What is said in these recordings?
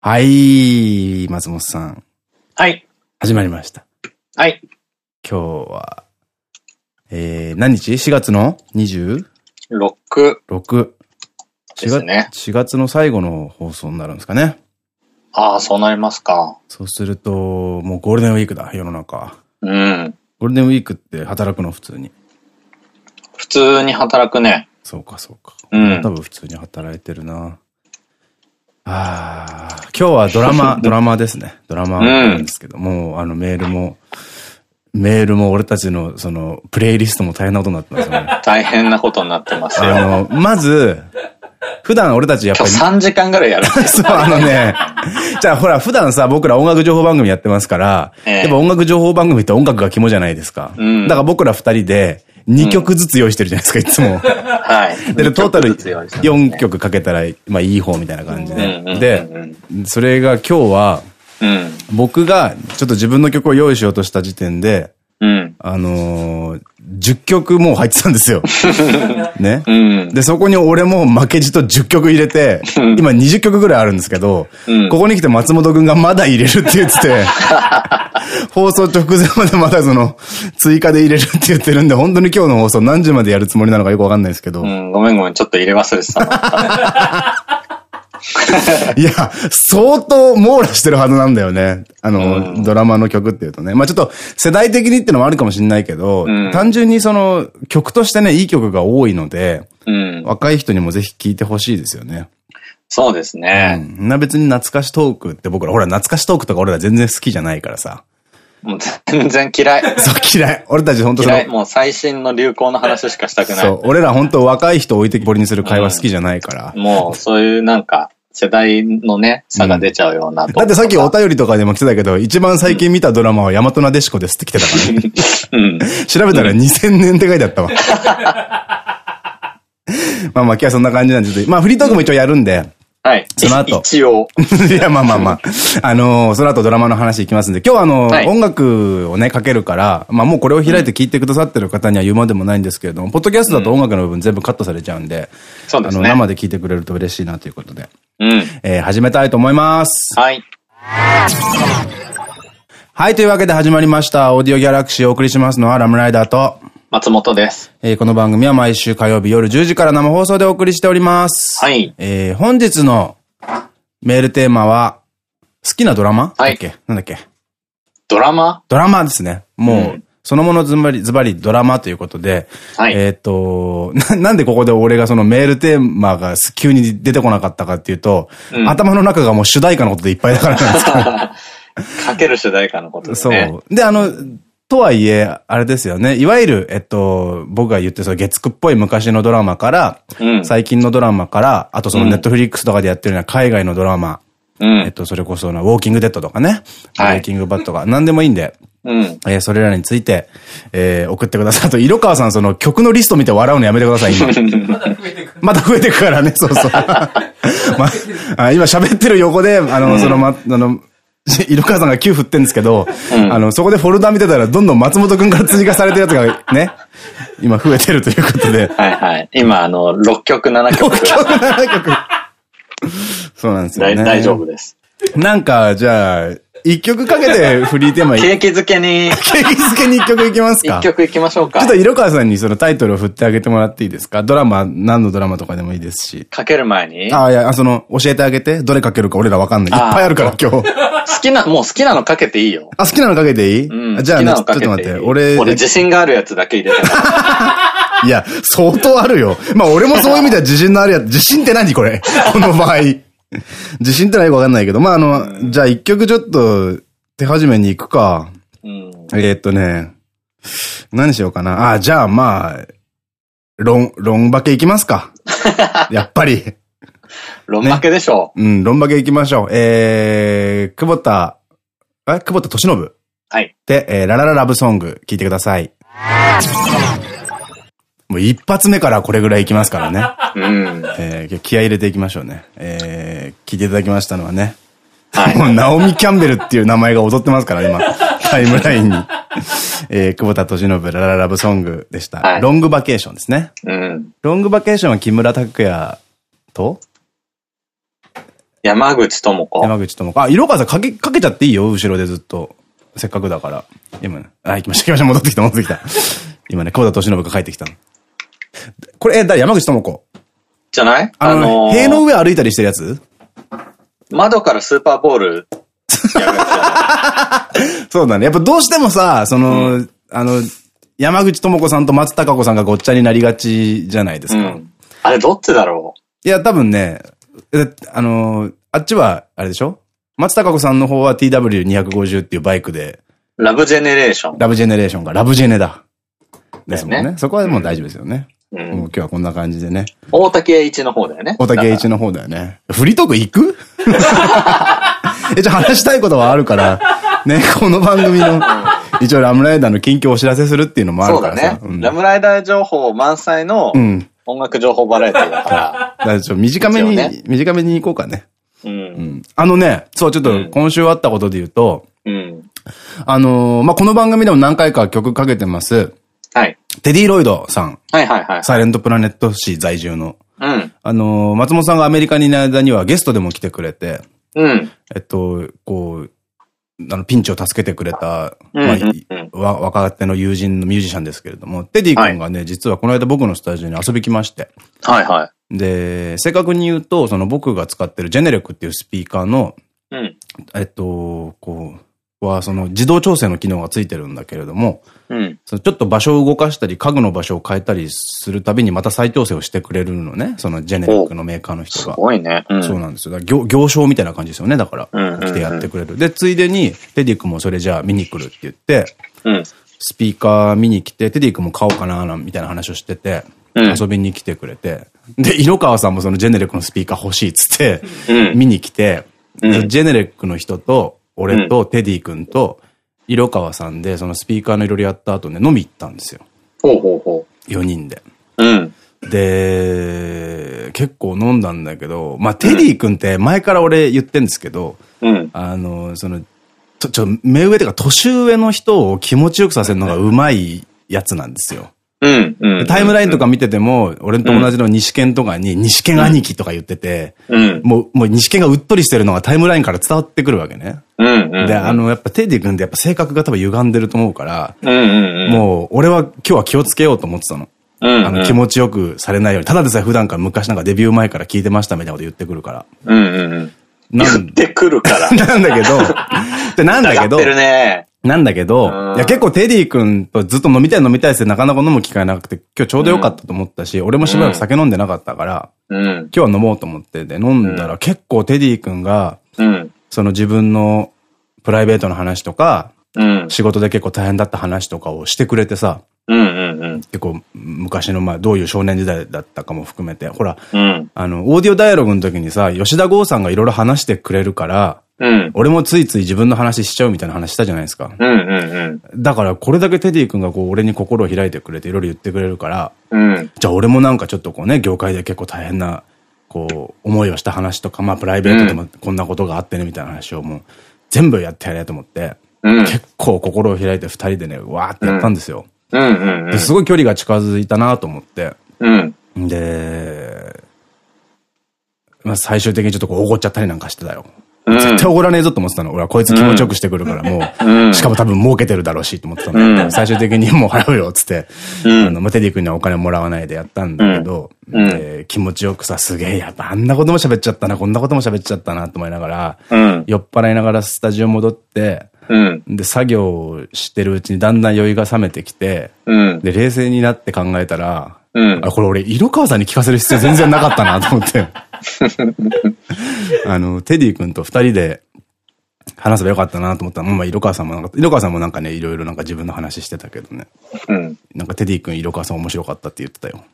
はい、松本さん。はい。始まりました。はい。今日は、えー、何日 ?4 月の？26? 6ですね。4月の最後の放送になるんですかね。ああ、そうなりますか。そうすると、もうゴールデンウィークだ、世の中。うん。ゴールデンウィークって働くの？普通に。普通に働くね。そうか、そうか。うん多分普通に働いてるな。ああ、今日はドラマ、ドラマですね。ドラマなんですけど、もうあのメールも、メールも俺たちのそのプレイリストも大変なことになってますよね。大変なことになってますよ。あの、まず、普段俺たちやっぱり、今日3時間ぐらいやるんです そう、あのね、じゃあほら、普段さ、僕ら音楽情報番組やってますから、ええやっぱ音楽情報番組って音楽が肝じゃないですか。うんだから僕ら二人で、2曲ずつ用意してるじゃないですか、いつも。はい。で、トータル二曲ずつ用意してますね4曲かけたら、まあいい方みたいな感じで。で、それが今日は、うん。僕がちょっと自分の曲を用意しようとした時点で、うん。あのー、10曲もう入ってたんですよ。ね。うん。で、そこに俺も負けじと10曲入れて、今20曲ぐらいあるんですけど、うんここに来て松本くんがまだ入れるって言ってて、放送直前までまだその、追加で入れるって言ってるんで、本当に今日の放送何時までやるつもりなのかよくわかんないですけど、うん。ごめんごめん。ちょっと入れ忘れてたの。いや、相当網羅してるはずなんだよね。あの、うんドラマの曲っていうとね。まあちょっと世代的にってのもあるかもしれないけど、うん単純にその曲としてね、いい曲が多いので、うん。若い人にもぜひ聴いてほしいですよね。そうですうね。ん。な別に懐かしトークって僕ら、ほら懐かしトークとか俺ら全然好きじゃないからさ。もう全然嫌い。そう、嫌い。俺たち本当その嫌い。もう最新の流行の話しかしたくない。そう、俺ら本当若い人を置いてきぼりにする会話好きじゃないから。もうそういうなんか、世代のね、差が出ちゃうような、だってさっきお便りとかでも来てたけど、一番最近見たドラマは大和なでしこですって来てたからね。うん。調べたら2000年って書いてあったわ。まあまあ今日はそんな感じなんですけど、まあフリートークも一応やるんで、はい。その後一応。いやまあまあまあ、あのーその後ドラマの話いきますんで、今日はあのーはい音楽をね、かけるから、まあもうこれを開いて聞いてくださってる方には言うまでもないんですけれども、ポッドキャストだと音楽の部分全部カットされちゃうんで、あの、そうですね。生で聞いてくれると嬉しいなということで、うん。えー始めたいと思います。はい。はい、というわけで始まりました、オーディオギャラクシーをお送りしますのはラムライダーと、松本です。えーこの番組は毎週火曜日夜10時から生放送でお送りしております。はいえー本日のメールテーマは、好きなドラマ？はいだっけ？なんだっけ？ドラマ？ドラマですね。もう、うんそのものズバリ、ズバリドラマということで、はいえっと な、なんでここで俺がそのメールテーマが急に出てこなかったかっていうと、うん頭の中がもう主題歌のことでいっぱいだからなんですけど。かける主題歌のことですそね。う。で、あの、とはいえ、あれですよね。いわゆる、えっと、僕が言ってその月9っぽい昔のドラマから、うん。最近のドラマから、あとそのネットフリックスとかでやってるような海外のドラマ、うん。えっと、それこそな、ウォーキングデッドとかね、はいウォーキングバットとか、何でもいいんで、うん。えーそれらについて、えー送ってください。あと、色川さん、その曲のリスト見て笑うのやめてください、今。まだ増えてくからね、そうそう。まあ、今喋ってる横で、あの、その、ま、あの、色川さんが9振ってんですけど、うんあの、そこでフォルダ見てたら、どんどん松本くんから追加されてるやつがね、今増えてるということで。はいはい。今、あの、6曲、7曲。7曲。そうなんですよね。大大丈夫です。なんか、じゃあ、一曲かけてフリーテーマ、景気づけに、景気づけに一曲いきますか一曲いきましょうかちょっと。色川さんにそのタイトルを振ってあげてもらっていいですか？ドラマ、何のドラマとかでもいいですし。かける前に、ああ、いや、あその、教えてあげて。どれかけるか俺らわかんない。いっぱいあるから今日。好きな、もう好きなのかけていいよ。あ、好きなのかけていい、うん。じゃあね、ちょっと待って。いい俺、俺自信があるやつだけ入れてた。いや、相当あるよ。まあ俺もそういう意味では自信のあるやつ。自信って何これ？この場合。自信ってのはよくわかんないけど。まああの、じゃあ一曲ちょっと手始めに行くか。うん。えー、っとね、何しようかな。あ、じゃあまあ、ロン、ロンバケ行きますか。やっぱり。ロン負けでしょうん、ロンバケ行きましょう。えー、久保田、え久保田敏信。はい。で、えー、ララララブソング、聞いてください。もう一発目からこれぐらい行きますからね。うん。えー、気合い入れていきましょうね。えー、聞いていただきましたのはね。はい。もう、ナオミ・キャンベルっていう名前が踊ってますから、今。タイムラインに。えー、久保田敏信ラララブソングでした。はいロングバケーションですね。うん。ロングバケーションは木村拓哉と、山口智子。山口智子。あ、色川さんかけ、かけちゃっていいよ、後ろでずっと。せっかくだから。今ね。あ、行きました、行きました、戻ってきた、戻ってきた。今ね、久保田敏信が帰ってきたの。これ、え、だ、山口智子。じゃない？あの、ー塀の上歩いたりしてるやつ？窓からスーパーボール そうだね。やっぱどうしてもさ、その、あの、山口智子さんと松たか子さんがごっちゃになりがちじゃないですか。あれどっちだろいや、多分ね、えあの、あっちは、あれでしょ？松たか子さんの方は TW250 っていうバイクで、うラブジェネレーション。ラブジェネレーションがラブジェネだ。ですもんねそこはもう大丈夫ですよね。う。もうん今日はこんな感じでね。大滝詠一の方だよね。大滝詠一の方だよね。フリートーク行く？え、じゃあ話したいことはあるから、ね、この番組の、一応ラムライダーの近況をお知らせするっていうのもあるからさ。ね。ラムライダー情報満載のうん。音楽情報バラエティだかだからちょっと短めに、ね短めに行こうかね。ら。う。うんん。あのね、そう、ちょっと今週あったことで言うと、うん。あのーまあ、この番組でも何回か曲かけてます、はい。テディ・ロイドさん、はいはいはい。サイレントプラネット市在住の。うん。あのー松本さんがアメリカにいる間にはゲストでも来てくれて、うん。えっと、こう、あの、ピンチを助けてくれた、うんまあ若手の友人のミュージシャンですけれども、テディ君がね、実はこの間僕のスタジオに遊び来まして、はいはで、正確に言うと、その僕が使ってるジェネレックっていうスピーカーの、い。うん。えっと、こう、は、その自動調整の機能がついてるんだけれども、うん。そのちょっと場所を動かしたり、家具の場所を変えたりするたびにまた再調整をしてくれるのね。そのジェネレックのメーカーの人すが。ごいね。うん。そうなんですよ。だから業業商みたいな感じですよね。だから、来てやってくれる。で、ついでに、テディ君もそれじゃあ見に来るって言って、うん。スピーカー見に来て、テディ君も買おうかな、みたいな話をしてて、うん遊びに来てくれて、で、色川さんもそのジェネレックのスピーカー欲しいっつって、うん見に来て、うんジェネレックの人と、俺とテディ君と、色川さんで、そのスピーカーのいろいろやった後ね、飲み行ったんですよ。ほうほうほ4人で。う。うん。で、結構飲んだんだけど、まあ、テディ君って前から俺言ってんですけど、うん。あの、その、ちょ、ちょ、目上というか年上の人を気持ちよくさせるのがうまいやつなんですよ。タイムラインとか見てても、俺と同じの西健とかに、西健兄貴とか言ってて、うん。もう、もう西健がうっとりしてるのがタイムラインから伝わってくるわけね。で、あの、やっぱテディ君ってやっぱ性格が多分歪んでると思うから。もう、俺は今日は気をつけようと思ってたの。うん。あの、気持ちよくされないように。ただでさえ普段から昔なんかデビュー前から聞いてましたみたいなこと言ってくるから。うん。うん。うん。なん言ってくるから。なんだけど、で、なんだけど。なんだけどう、んいや結構テディ君とずっと飲みたい飲みたいってなかなか飲む機会なくて、今日ちょうどよかったと思ったし、俺もしばらく酒飲んでなかったから、うん。今日は飲もうと思って、で、飲んだら結構テディ君が、うん。その自分のプライベートの話とか、うん。仕事で結構大変だった話とかをしてくれてさ、うん。うん。結構昔のまあどういう少年時代だったかも含めて、ほら、うん。あの、オーディオダイアログの時にさ、吉田剛さんがいろいろ話してくれるから、うん。俺もついつい自分の話しちゃうみたいな話したじゃないですか。うん。うん。だからこれだけテディ君がこう俺に心を開いてくれていろいろ言ってくれるから、うん。じゃあ俺もなんかちょっとこうね、業界で結構大変な、こう、思いをした話とか、まあプライベートでもこんなことがあってねみたいな話をもう全部やってやれと思って、うん。結構心を開いて二人でね、わーってやったんですよ。うん。うん。ですごい距離が近づいたなと思って。うん。で、まあ最終的にちょっとこう、おごっちゃったりなんかしてたよ。うん絶対おごらねえぞと思ってたの。俺はこいつ気持ちよくしてくるから、もうしかも多分儲けてるだろうしと思ってたの。うん最終的にもう払うよ、つって。うんあの、まあテディ君にはお金もらわないでやったんだけど、気持ちよくさ、すげえ、やっぱあんなことも喋っちゃったな、こんなことも喋っちゃったな、と思いながら、うん。酔っ払いながらスタジオ戻って、うん。で、作業をしてるうちにだんだん酔いが冷めてきて、うん。で、冷静になって考えたら、うんあ、これ俺、色川さんに聞かせる必要全然なかったなと思って。あの、テディ君と二人で話せばよかったなと思ったら、まあ、色川さんもなんか、色川さんもなんかね、いろいろなんか自分の話してたけどね。うん。なんかテディ君、色川さん面白かったって言ってたよ。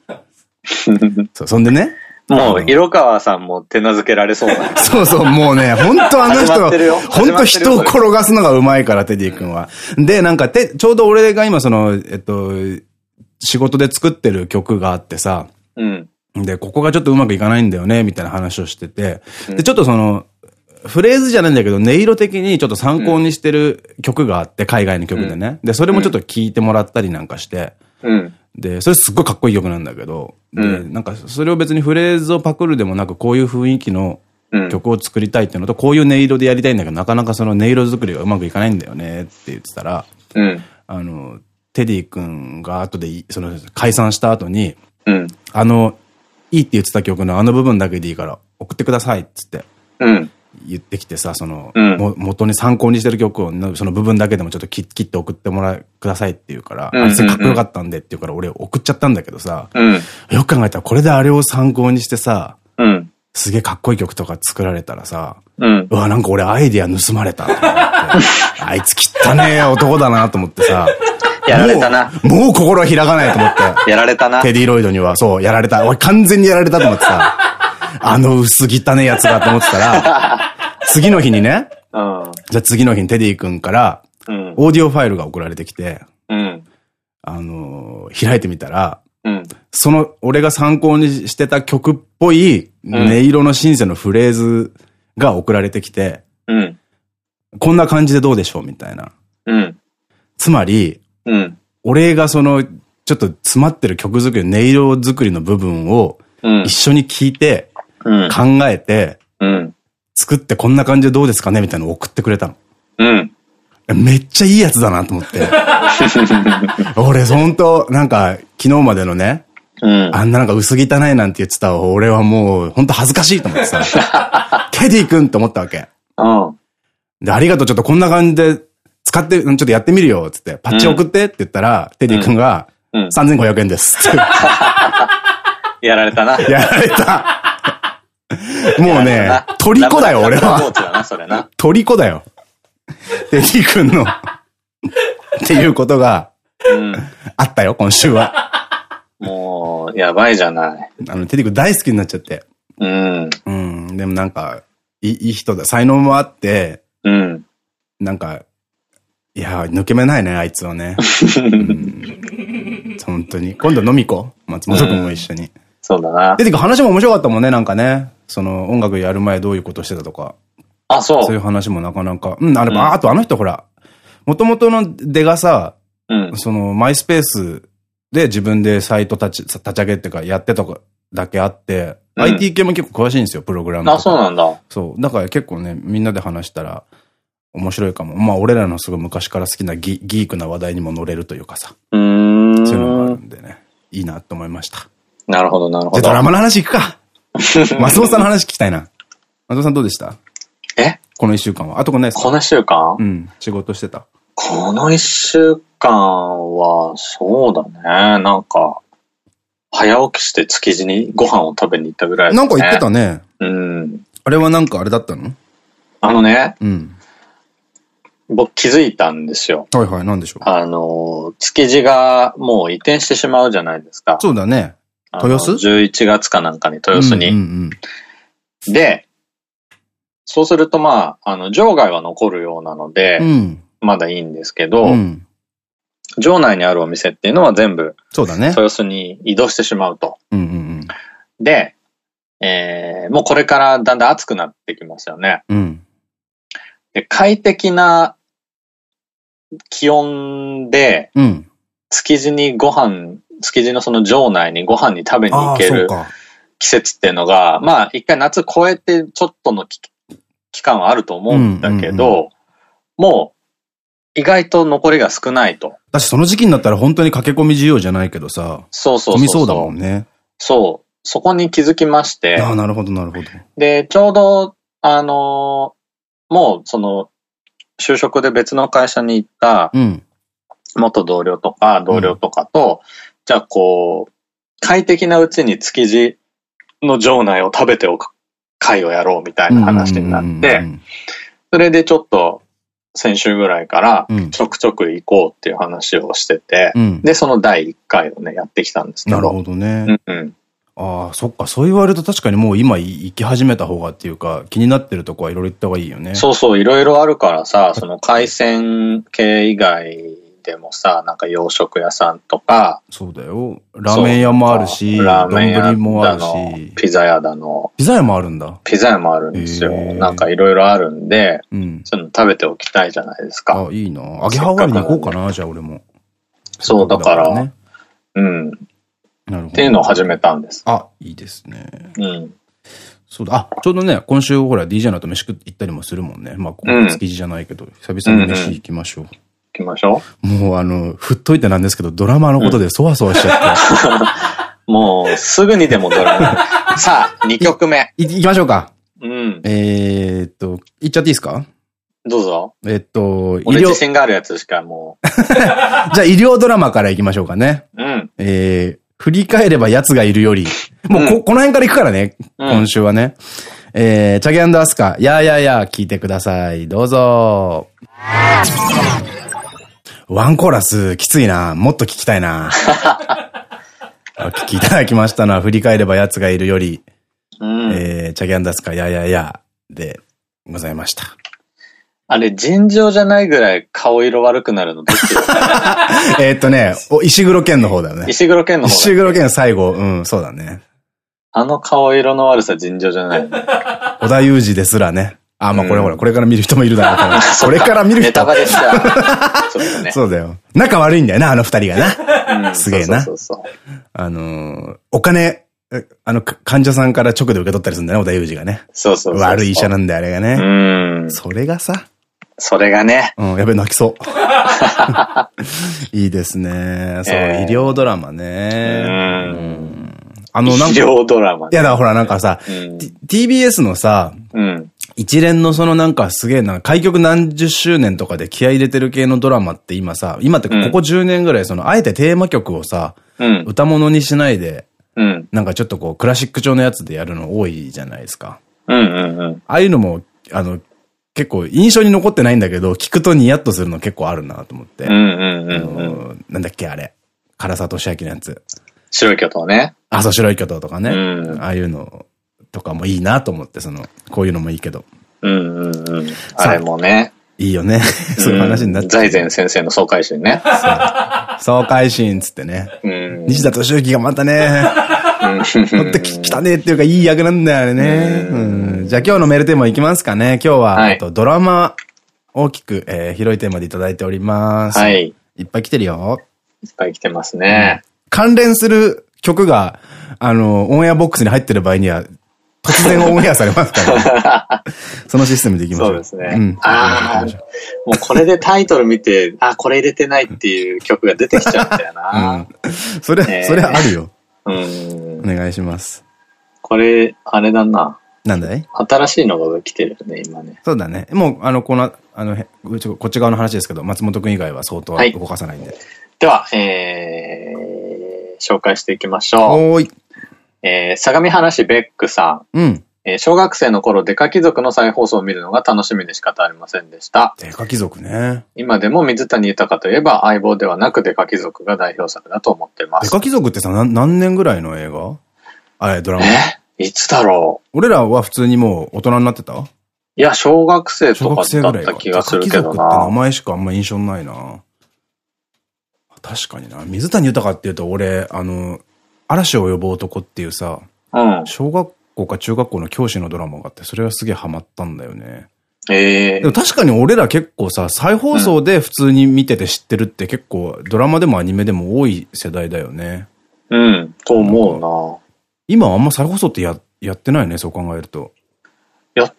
そう、そんでね？もう、色川さんも手なずけられそうな。そうそう、もうね、本当あの人始まってるよ、本当人を転がすのがうまいから、テディ君は。で、なんか、て、ちょうど俺が今その、えっと、仕事で作ってる曲があってさ、うん。で、ここがちょっとうまくいかないんだよね、みたいな話をしてて、で、ちょっとその、フレーズじゃないんだけど、音色的にちょっと参考にしてる曲があって、海外の曲でね。で、それもちょっと聞いてもらったりなんかして、うん。で、それすっごいかっこいい曲なんだけど、で、うんなんかそれを別にフレーズをパクるでもなく、こういう雰囲気のうん。曲を作りたいっていうのと、こういう音色でやりたいんだけど、なかなかその音色作りがうまくいかないんだよねって言ってたら、うん。あの、テディ君が後でい、その、解散した後に、うん。あの、いいって言ってた曲のあの部分だけでいいから送ってくださいっつってうん。言ってきてさ、その、うんも元に参考にしてる曲をの、その部分だけでもちょっと切切って送ってもらえ、くださいって言うから、あれかっこよかったんでって言うから俺送っちゃったんだけどさ、うん。よく考えたらこれであれを参考にしてさ、うん。すげえかっこいい曲とか作られたらさ、うん。うわ、なんか俺アイディア盗まれた。あいつ汚ねえ男だなと思ってさ。やられたな。もうもう心は開かないと思って。やられたな。テディロイドには、そう、やられた。俺完全にやられたと思ってさ。あの薄汚ねえやつがと思ってたら、次の日にね、うん。じゃあ次の日にテディ君から、うん。オーディオファイルが送られてきて、うん。あのー開いてみたら、うん。その、俺が参考にしてた曲っぽい音色のシンセのフレーズが送られてきて、うん。こんな感じでどうでしょうみたいな。うん。つまり、うん。俺がその、ちょっと詰まってる曲作り、音色作りの部分をうん一。緒に聞いて、うん。考えて、うん。作ってこんな感じでどうですかねみたいなのを送ってくれたの。うん。めっちゃいいやつだなと思って。俺、ほんと、なんか、昨日までのね、うん。あんななんか薄汚いなんて言ってた俺はもう、ほんと恥ずかしいと思ってさ、テディ君って思ったわけ。うん。で、ありがとう、ちょっとこんな感じで使って、うんちょっとやってみるよ、つって、パッチ送ってって言ったら、テディ君が、うん。3500円です。やられたな。やられた。もうね、虜だよ、俺は。虜だよ。テディ君の、っていうことがうん。あったよ、今週は。もう、やばいじゃない。あの、テディ君大好きになっちゃって。うん。うん、でもなんか、いいいい人だ。才能もあって、うん。なんか、いや、抜け目ないね、あいつはね。うん本当に。今度飲み行こう。松本君も一緒に。そうだな。テディ君話も面白かったもんね、なんかね。その、音楽やる前どういうことしてたとか。あ、そ。そういうう話もなかなか。うん、あれ、うんああとあの人ほら、元々の出がさ、うん。その、マイスペースで自分でサイト立ち、立ち上げってか、やってとかだけあって、うん IT 系も結構詳しいんですよ、プログラムとか。あ、そうなんだ。そう。だから結構ね、みんなで話したら、面白いかも。まあ、俺らのすごい昔から好きなギギークな話題にも乗れるというかさ、うーん。そういうのがあるんでね、いいなと思いました。なるほど、なるほどじゃあドラ。マの話行くか 松本さんの話聞きたいな。松本さんどうでした？え？この一週間は。あとこんないですこの一週間？うん、仕事してた。この一週間は、そうだね。なんか、早起きして築地にご飯を食べに行ったぐらいだね。なんか言ってたね。うん。あれはなんかあれだったの？あのね、うん。僕気づいたんですよ。はいはい、なんでしょう。あの、築地がもう移転してしまうじゃないですか。そうだね。豊洲 ?11 月かなんかに豊洲に。で、そうするとまあ、あの、場外は残るようなので、うん。うん。まだいいんですけど、うん。場内にあるお店っていうのは全部そうだね。豊洲に移動してしまうと。で、えー、もうこれからだんだん暑くなってきますよね。うん。うん。で、快適な気温で、うん。築地にご飯、築地のその場内にご飯に食べに行ける。季節っていうのが、まあ一回夏超えてちょっとの期期間はあると思うんだけど、もう意外と残りが少ないと。だしその時期になったら本当に駆け込み需要じゃないけどさ、そうそうそうみそうだもんね。そう。そこに気づきまして、ああ、なるほど、なるほど。で、ちょうど、あのーもうその、就職で別の会社に行ったうん。元同僚とか同僚とかと、じゃあこう、快適なうちに築地の場内を食べておく会をやろうみたいな話になって、それでちょっと先週ぐらいからうん。ちょくちょく行こうっていう話をしてて、うん。で、その第1回をね、やってきたんですけど。なるほどね。うんうん。ああ、そっか、そう言われると確かにもう今行き始めた方がっていうか、気になってるとこはいろいろ行った方がいいよね。そうそう、いろいろあるからさ、その海鮮系以外でもさ、なんか洋食屋さんとか、そうだよ。ラーメン屋もあるし、ラーメン屋丼もあるし、ピザ屋だの、ピザ屋もあるんだ。ピザ屋もあるんですよ。なんかいろいろあるんで、うん。そういうの食べておきたいじゃないですか。あ、いいな。揚げ羽割りに行こうかな、じゃあ俺も。そう、だから、ね。うん。っなるほど。ていうのを始めたんです。あ、いいですね。うん。そうだ。あ、ちょうどね、今週ほら DJ の後飯食行ったりもするもんね。まあ、今月じゃないけど、久々に飯行きましょう。行きましょう。もうあの、振っといてなんですけど、ドラマのことでそわそわしちゃって。もう、すぐにでもドラマ。さあ、2曲目。い、行きましょうか。うん。えっと、行っちゃっていいですか？どうぞ。えっと、医療。自信があるやつしかもう。じゃあ医療ドラマから行きましょうかね。うん。えー、振り返れば奴がいるより。もうこ、うん、この辺から行くからね。今週はね。えー、チャゲアスカ、やーやーやー聞いてください。どうぞ。ワンコーラスきついな。もっと聞きたいな。お 聞きいただきましたのは、振り返れば奴がいるより、うん、えー、チャゲアンダスカ、やややでございました。あれ、尋常じゃないぐらい顔色悪くなるのどっちだ えっとね、お、石黒剣の方だよね。石黒剣の方石黒剣最後、うん、そうだね。あの顔色の悪さ尋常じゃない。小田裕二ですらね。あ、まあこれほら、これから見る人もいるだろうから。これから見る人。ネタバレし ちゃう。そうだよ。仲悪いんだよな、あの二人がな。すげえな。あのお金、あの、患者さんから直で受け取ったりするんだね、小田裕二がね。そうそう悪い医者なんだよ、あれがね。うん。それがさ。それがね。うん、やべ、泣きそう。いいですね。そう、医療ドラマね。うん。あの、なんか。医療ドラマ、いや、だからほら、なんかさ、TBS のさ、うん。一連のそのなんかすげえな、開局何十周年とかで気合入れてる系のドラマって今さ、今ってここ10年ぐらいその、あえてテーマ曲をさ、うん、歌物にしないで、うん、なんかちょっとこうクラシック調のやつでやるの多いじゃないですか。うんうんうん。ああいうのも、あの、結構印象に残ってないんだけど、聞くとニヤッとするの結構あるなと思って。なんだっけあれ。唐沢俊明のやつ。白い巨頭ね。あ、そう、白い巨頭とかね。うん、ああいうのとかもいいなと思って、その、こういうのもいいけど。うんうんうん。あれもね。いいよね。そういう話になっちゃう。財前先生の爽快心ね。爽快心つってね。西田敏行がまたね、乗ってきたねっていうかいい役なんだよ、あれね。じゃあ今日のメールテーマいきますかね。今日は、あとドラマ、大きく、えー、広いテーマでいただいております。はい。いっぱい来てるよ。いっぱい来てますね。関連する曲が、あの、オンエアボックスに入ってる場合には、突然オンエアされますから、ね、そのシステムでいきましょう。そうですね。うん、ああ、もうこれでタイトル見て、あ、これ入れてないっていう曲が出てきちゃうんだよな。うん、それ、えー、それあるよ。うん。お願いします。これ、あれだな。なんだい？新しいのが来てるね、今ね。そうだね。もう、あの、この、あの、こっち側の話ですけど、松本くん以外は相当動かさないんで。はい、では、えー、紹介していきましょう。い。えー、相模原市ベックさん。うん。えー、小学生の頃、デカ貴族の再放送を見るのが楽しみで仕方ありませんでした。デカ貴族ね。今でも水谷豊といえば相棒ではなくデカ貴族が代表作だと思ってます。デカ貴族ってさ、何年ぐらいの映画？あれ、ドラマ？え？いつだろう？俺らは普通にもう大人になってた？いや、小学生とかだった気がするけどな。デカ貴族って名前しかあんま印象ないな。確かにな。水谷豊って言うと俺、あの、嵐を呼ぶ男っていうさ、うん、小学校か中学校の教師のドラマがあって、それがすげえハマったんだよね。ええー。でも確かに俺ら結構さ、再放送で普通に見てて知ってるって結構ドラマでもアニメでも多い世代だよね。うん、と思うな。今あんま再放送ってや、やってないね、そう考えると。っ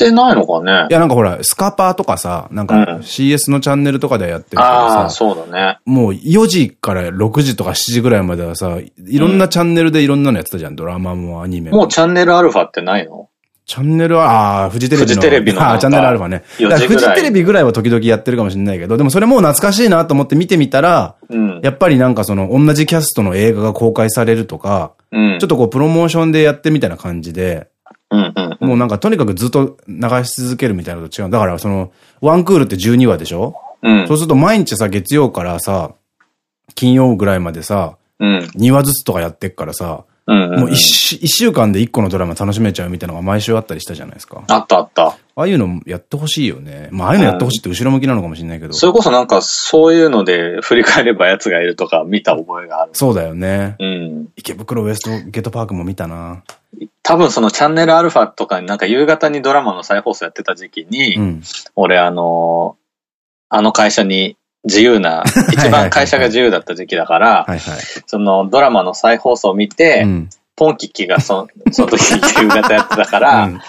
てないのかねいや、なんかほら、スカパーとかさ、なんか CS のチャンネルとかでやってるからさ、ああ、そうだね。もう4時から6時とか7時ぐらいまではさ、いろんなチャンネルでいろんなのやってたじゃん、ドラマもアニメも。もうチャンネルアルファってないの？チャンネルは、ああ、フジテレビの。フジテレビの。ああ、チャンネルアルファね。フジテレビぐらいは時々やってるかもしれないけど、でもそれもう懐かしいなと思って見てみたら、うん、やっぱりなんかその、同じキャストの映画が公開されるとか、うん、ちょっとこう、プロモーションでやってみたいな感じで、もうなんかとにかくずっと流し続けるみたいなのと違う。だからその、ワンクールって12話でしょ？うん、そうすると毎日さ、月曜からさ、金曜ぐらいまでさ、うん、2話ずつとかやってっからさ、もう一週間で一個のドラマ楽しめちゃうみたいなのが毎週あったりしたじゃないですか。あったあった。ああいうのやってほしいよね。まあ、ああいうのやってほしいって後ろ向きなのかもしれないけど。それこそなんか、そういうので振り返れば奴がいるとか見た覚えがある。そうだよね。うん。池袋ウエストゲートパークも見たな。多分そのチャンネルアルファとかになんか夕方にドラマの再放送やってた時期に、うん、俺あの、あの会社に自由な、一番会社が自由だった時期だから、そのドラマの再放送を見て、うんポンキッキがそその時夕方やってたから、うん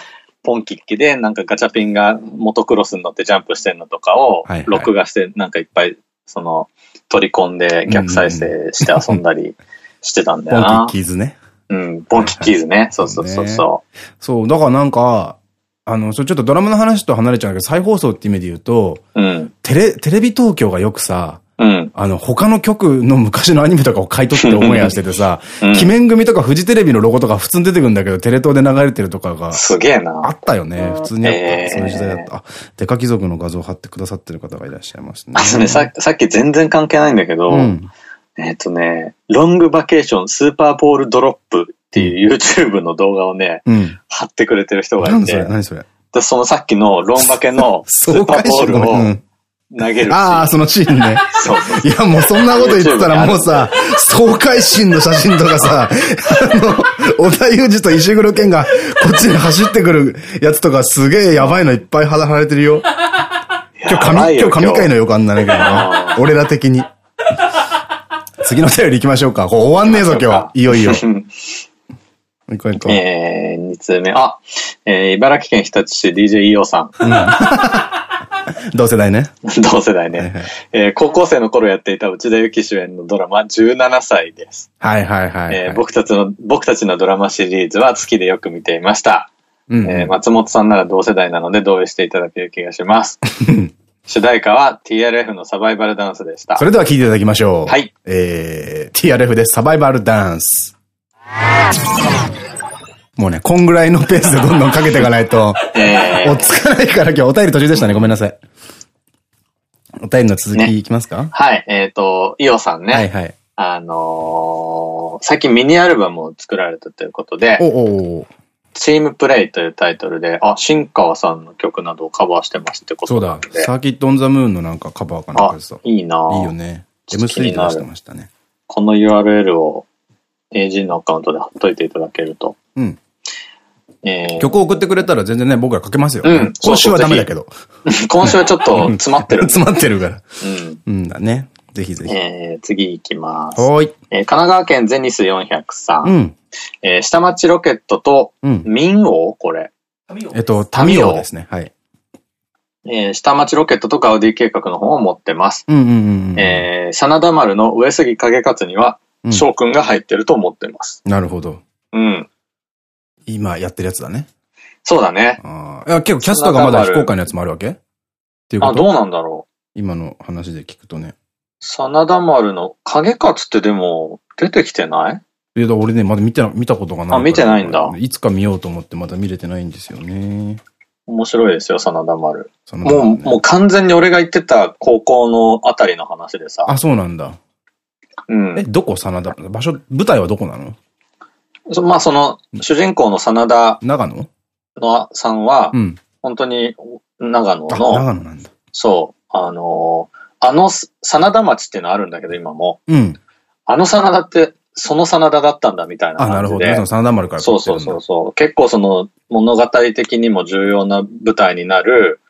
ポンキッキでなんかガチャピンがモトクロスに乗ってジャンプしてんのとかを録画してなんかいっぱいその取り込んで逆再生して遊んだりしてたんだポンキッよな。キーズね。うん、ポンキッキーズね。そうそうそうそそう、だからなんか、あの、ちょっとドラマの話と離れちゃうけど、再放送って意味で言うと、う。うん。テレ、テレビ東京がよくさ、うん。あの、他の局の昔のアニメとかを買い取ってオンエアしててさ、うん鬼面組とかフジテレビのロゴとか普通に出てくるんだけど、テレ東で流れてるとかがすげえあな。ったよね。普通にあった。えーそういう時代だった。あ、デカ貴族の画像を貼ってくださってる方がいらっしゃいますね。あとね、ささっき全然関係ないんだけど、うん。えっとね、ロングバケーションスーパーボールドロップっていう YouTube の動画をね、うん。貼ってくれてる人がいて何それ、何それ？でそのさっきのロンバケのスーパーボールをうん投げる。ああ、そのシーンね。そうそういや、もうそんなこと言ってたらもうさ、爽快心の写真とかさ、あの、織田裕二と石黒賢がこっちに走ってくるやつとかすげえやばいのいっぱい貼られてるよ。今日神、今日神回の予感だね、けどあな。俺ら的に。次の便り行きましょうか。こう終わんねえぞ、今日。いよいよ。えー、2通目。あ、えー、茨城県日立市 DJEO さん。同世代ね。同世代ね。はいはいえー高校生の頃やっていた内田有紀主演のドラマ17歳です。はいはいはい。えー僕たちの、僕たちのドラマシリーズは好きでよく見ていました。うんえー松本さんなら同世代なので同意していただける気がします。主題歌は TRF のサバイバルダンスでしたそ。れでは聞いていただきましょう。はい。えー、TRF でサバイバルダンス。もうね、こんぐらいのペースでどんどんかけていかないと、えおつかないから今日お便り途中でしたね。ごめんなさい。お便りの続きいきますか、はい、えっ、と、イオさんね。はいはい。あのー最近ミニアルバムを作られたということで、おおおチームプレイというタイトルで、あ、新川さんの曲などをカバーしてますってこそうだとなんで。。サーキットオンザムーンのなんかカバーかなんかあでさ。、いいなぁいいよね。ちょっと気に M3 でなる出してましたね。この URL を AG のアカウントで貼っといていただけると。うん。えー曲を送ってくれたら全然ね、僕らかけますよ。うん今週はダメだけど。今週はちょっと詰まってる。詰まってるから。うん。うんだね。ぜひぜひ。えー次行きます。はーい。えー神奈川県ゼニス400さん。うん。えー下町ロケットとうん。民王？これ。えっと、タミオですね。はい。えー下町ロケットとガウディ計画の方を持ってます。うんうんうんうん。えー真田丸の上杉景勝には、うん将軍が入ってると思ってます。なるほど。うん。今やってるやつだね。そうだね。ああ。結構キャストがまだ非公開のやつもあるわけ？っていうこあ、どうとなんだろう。今の話で聞くとね。真田丸の景勝ってでも出てきてない？いや、俺ね、まだ見てな、見たことがない。あ見てないんだいつか見ようと思ってまだ見れてないんですよね。面白いですよ、真田丸。もう、もう完全に俺が行ってた高校のあたりの話でさ。あ、そうなんだ。うんえ、。どこ真田？場所、舞台はどこなの？そまあ、その、主人公の真田長野？のさんはう、ん。本当に長野あ、の、長野なんだ。そう、あのーあの、真田町っていうのあるんだけど、今も。うん。あの真田って、その真田だったんだみたいなあ、なるほどね。感じでその。真田丸からそうそうそうそう。結構その、物語的にも重要な舞台になる。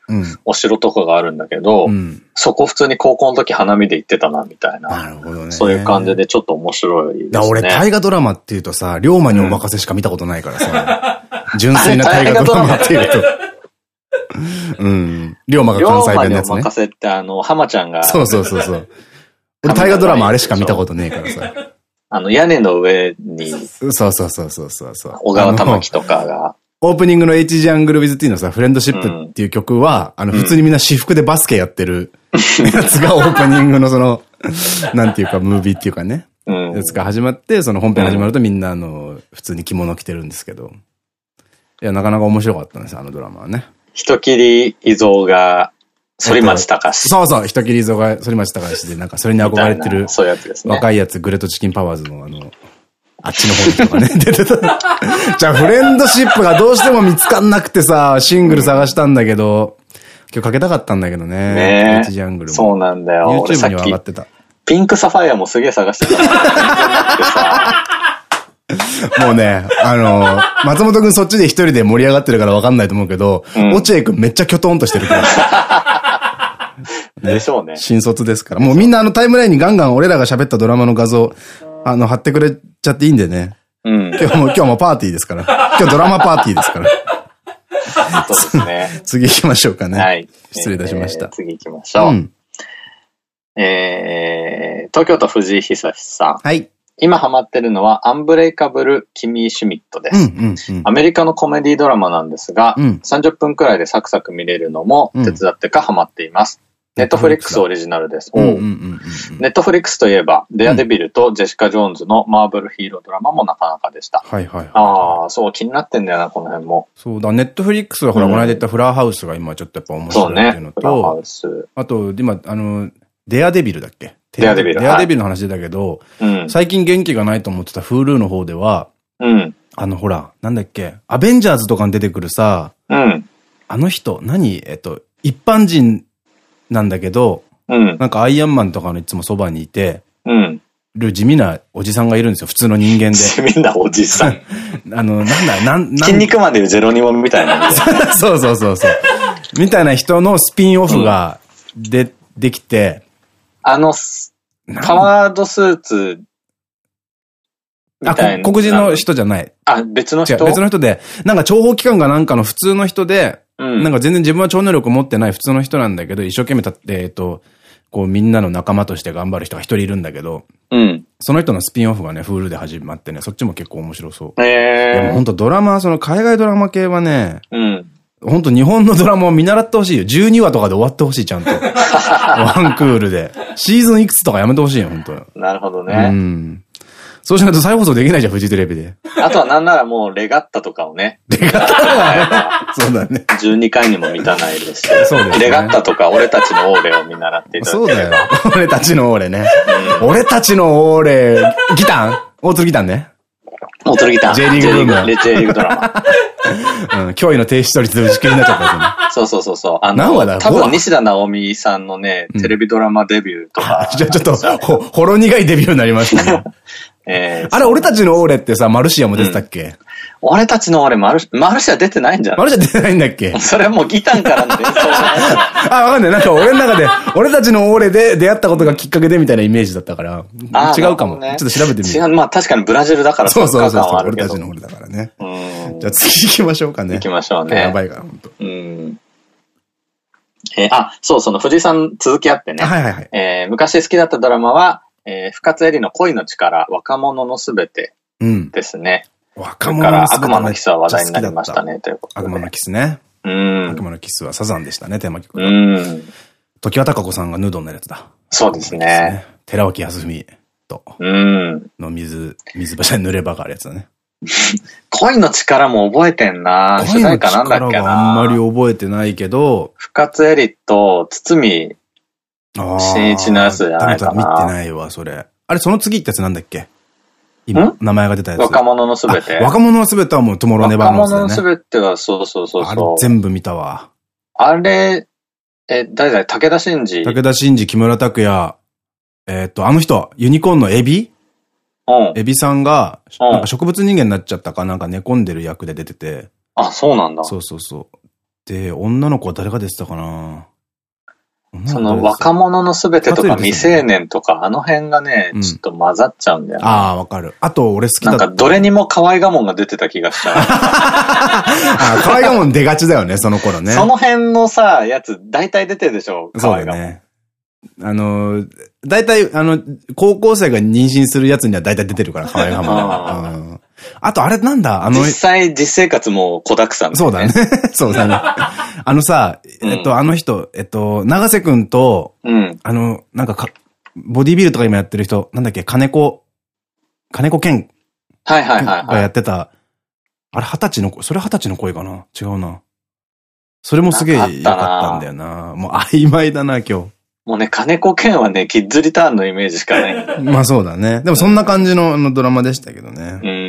お城とかがあるんだけど、うん。そこ普通に高校の時花見で行ってたな、みたいな。なるほどね。そういう感じでちょっと面白いですね。だ俺、大河ドラマっていうとさ、龍馬にお任せしか見たことないからさ、純粋な大河ドラマっていうと。うん。龍馬が龍関西馬にお弁のやつね任。せって、あの、浜ちゃんが、そうそうそうそう。俺大河ドラマあれしか見たことねえからさ。あの、屋根の上に、そうそうそうそうそうそう。小川玉木とかが、オープニングの HG アングル with T のさ、フレンドシップっていう曲は、あの、普通にみんな私服でバスケやってる やつがオープニングのその、なんていうか、ムービーっていうかね、うんや。つが始まって、その本編始まるとみんなあの、普通に着物着てるんですけど。いや、なかなか面白かったんです、あのドラマはね。人切り遺像が、反町隆史。そうそう、人切りぞが反町隆史で、なんかそれに憧れてるそういうやつですね。若いやつ、グレートチキンパワーズのあの、あっちの方にとかね、出てた。じゃあ、フレンドシップがどうしても見つかんなくてさ、シングル探したんだけど、今日かけたかったんだけどね。ねえジャングルも。そうなんだよ。俺 YouTube には上がっ、てた。ピンクサファイアもすげえ探してた。もうね、あの、松本くんそっちで一人で盛り上がってるからわかんないと思うけど、うん落合くんめっちゃキョトンとしてるから。でしょうね。新卒ですから。もうみんなあのタイムラインにガンガン俺らが喋ったドラマの画像、あの、貼ってくれちゃっていいんでね。うん。今日も、今日もパーティーですから。今日ドラマパーティーですから。そうですね。次行きましょうかね。はい。失礼いたしましたえー次行きましょう。うん。えー、東京都藤井久志さん。はい。今ハマってるのは、アンブレイカブル・キミー・シュミットでうん、す。ア。メリカのコメディドラマなんですが、うん30分くらいでサクサク見れるのも手伝ってかハマっています。ネットフリックスオリジナルです。うん、うん、おううんうん。ネットフリックスといえば、デアデビルとジェシカ・ジョーンズのマーブルヒーロードラマもなかなかでした。はいはいはい。ああ、そう、気になってんだよな、この辺も。そうだ、ネットフリックスはほら、うんこの間言ったフラーハウスが今ちょっとやっぱ面白いっていうの。フラハと、ウス。あと、今、あの、デアデビルだっけデアデビルデアデビルの話だけど、うん。最近元気がないと思ってた Hulu の方では、うん。あのほら、なんだっけ、アベンジャーズとかに出てくるさ、うん。あの人、何？えっと、一般人なんだけど、うん。なんかアイアンマンとかのいつもそばにいて、うん。る地味なおじさんがいるんですよ、普通の人間で。地味なおじさん。あの、なんだ、なん、なん筋肉マンでいうジェロニモみたいな。そうそうそうそう。みたいな人のスピンオフがで、できて、あの、パワードスーツみあ、黒人の人じゃない。あ、別の人？別の人で、なんか諜報機関がなんかの普通の人で、うん。なんか全然自分は超能力持ってない普通の人なんだけど、一生懸命立って、えっと、こうみんなの仲間として頑張る人が一人いるんだけど、うん。その人のスピンオフがね、フールで始まってね、そっちも結構面白そう。いやもうえほんとドラマ、その海外ドラマ系はね、ー。うん。ほんと日本のドラマを見習ってほしいよ。12話とかで終わってほしい、ちゃんと。ワンクールで。シーズンいくつとかやめてほしいよ、ほんと。なるほどうね。ん。そうしないと再放送できないじゃん、フジテレビで。あとはなんならもうレガッタとかをね、そうだね。12回にも満たないですし。そうですねレガッタとか俺たちのオーレを見習っていただ。そうだよ。俺たちのオーレね。俺たちのオーレ、ギタン大鶴ギタンね。オートルギター。J リーグブーム J リーグ J リーグドラマ。うん。驚異の低視聴率で打ち切りになっちゃった。そうそうそうそう。あの、多分西田直美さんのね、うんテレビドラマデビューとか。じゃあちょっと、ほ、ほろ苦いデビューになりましたね。えーあれ、俺たちのオーレってさ、マルシアも出てたっけ、俺たちの俺、マルシ、マルシア出てないんじゃない？マルシア出てないんだっけ？それはもうギタンからの あ、わかんない。なんか俺の中で、俺たちのオーレで出会ったことがきっかけでみたいなイメージだったから、違うかも。ねちょっと調べてみる。違う、まあ確かにブラジルだからそうそうそう俺たちのオーレだからね。うん。じゃあ次行きましょうかね。行きましょうね。やばいから、本当。うん。えーあ、そう、その藤井さん続きあってね。はいはいはい。えー昔好きだったドラマは、えー深津絵里の恋の力、若者のすべてうん。ですね。若それから者の姿悪魔のキスは話題になりましたね、ということで。悪魔のキスね。うん悪。魔のキスはサザンでしたね、テーマ曲うが。ん。時は高子さんがヌードンのやつだ。そうですね。寺脇康文とうん。の水、水柱に塗ればがあるやつだね。恋の力も覚えてんな。主恋の題歌なんだっけ力はあんまりな。覚えてないけど、深津絵里と堤新一のやつじゃないかな見てないわ、それ。あれ、その次ってやつなんだっけ？今ん、名前が出たやつ。若者のすべて？あ。若者のすべてはもうトゥモローネバ若ーノーズだよね。者のすべては、そうそうそうあれ。全部見たわ。あれ、え、誰だ武田真治？武田真治、木村拓哉、えーっと、あの人、ユニコーンのエビ？うん。エビさんが、うんなんか植物人間になっちゃったか？なんか寝込んでる役で出てて、あ、そうなんだ。そうそうそう。で、女の子は誰が出てたかな？その若者者のすべてとか未成年とか、あの辺がねうん、ちょっと混ざっちゃうんだよね。ああ、わかる。あと、俺好きだ。なんか、どれにも可愛がもんが出てた気がしちゃ あ、可愛がもん出がちだよね、その頃う。ね。その辺のさ、やつ、大体出てるでしょ、可愛がもん。ね。あの、大体、あの、高校生が妊娠するやつには大体出てるから、可愛がもんあが。うんあと、あれなんだあの実、際、実生活も子沢山そうだね。。そうだね。あのさ、えっと、あの人、えっと、長瀬くんと、うん。あの、なんかか、ボディビルとか今やってる人、なんだっけ、金子、金子健はいはいはいがはい。やってた、あれ二十歳の子、それ二十歳の声かな？違うな。それもすげえ良かったんだよな。もう曖昧だな、今もうね、金子健はね、キッズリターンのイメージしかない。まあそうだね。でもそんな感じのドラマでしたけどね。うん。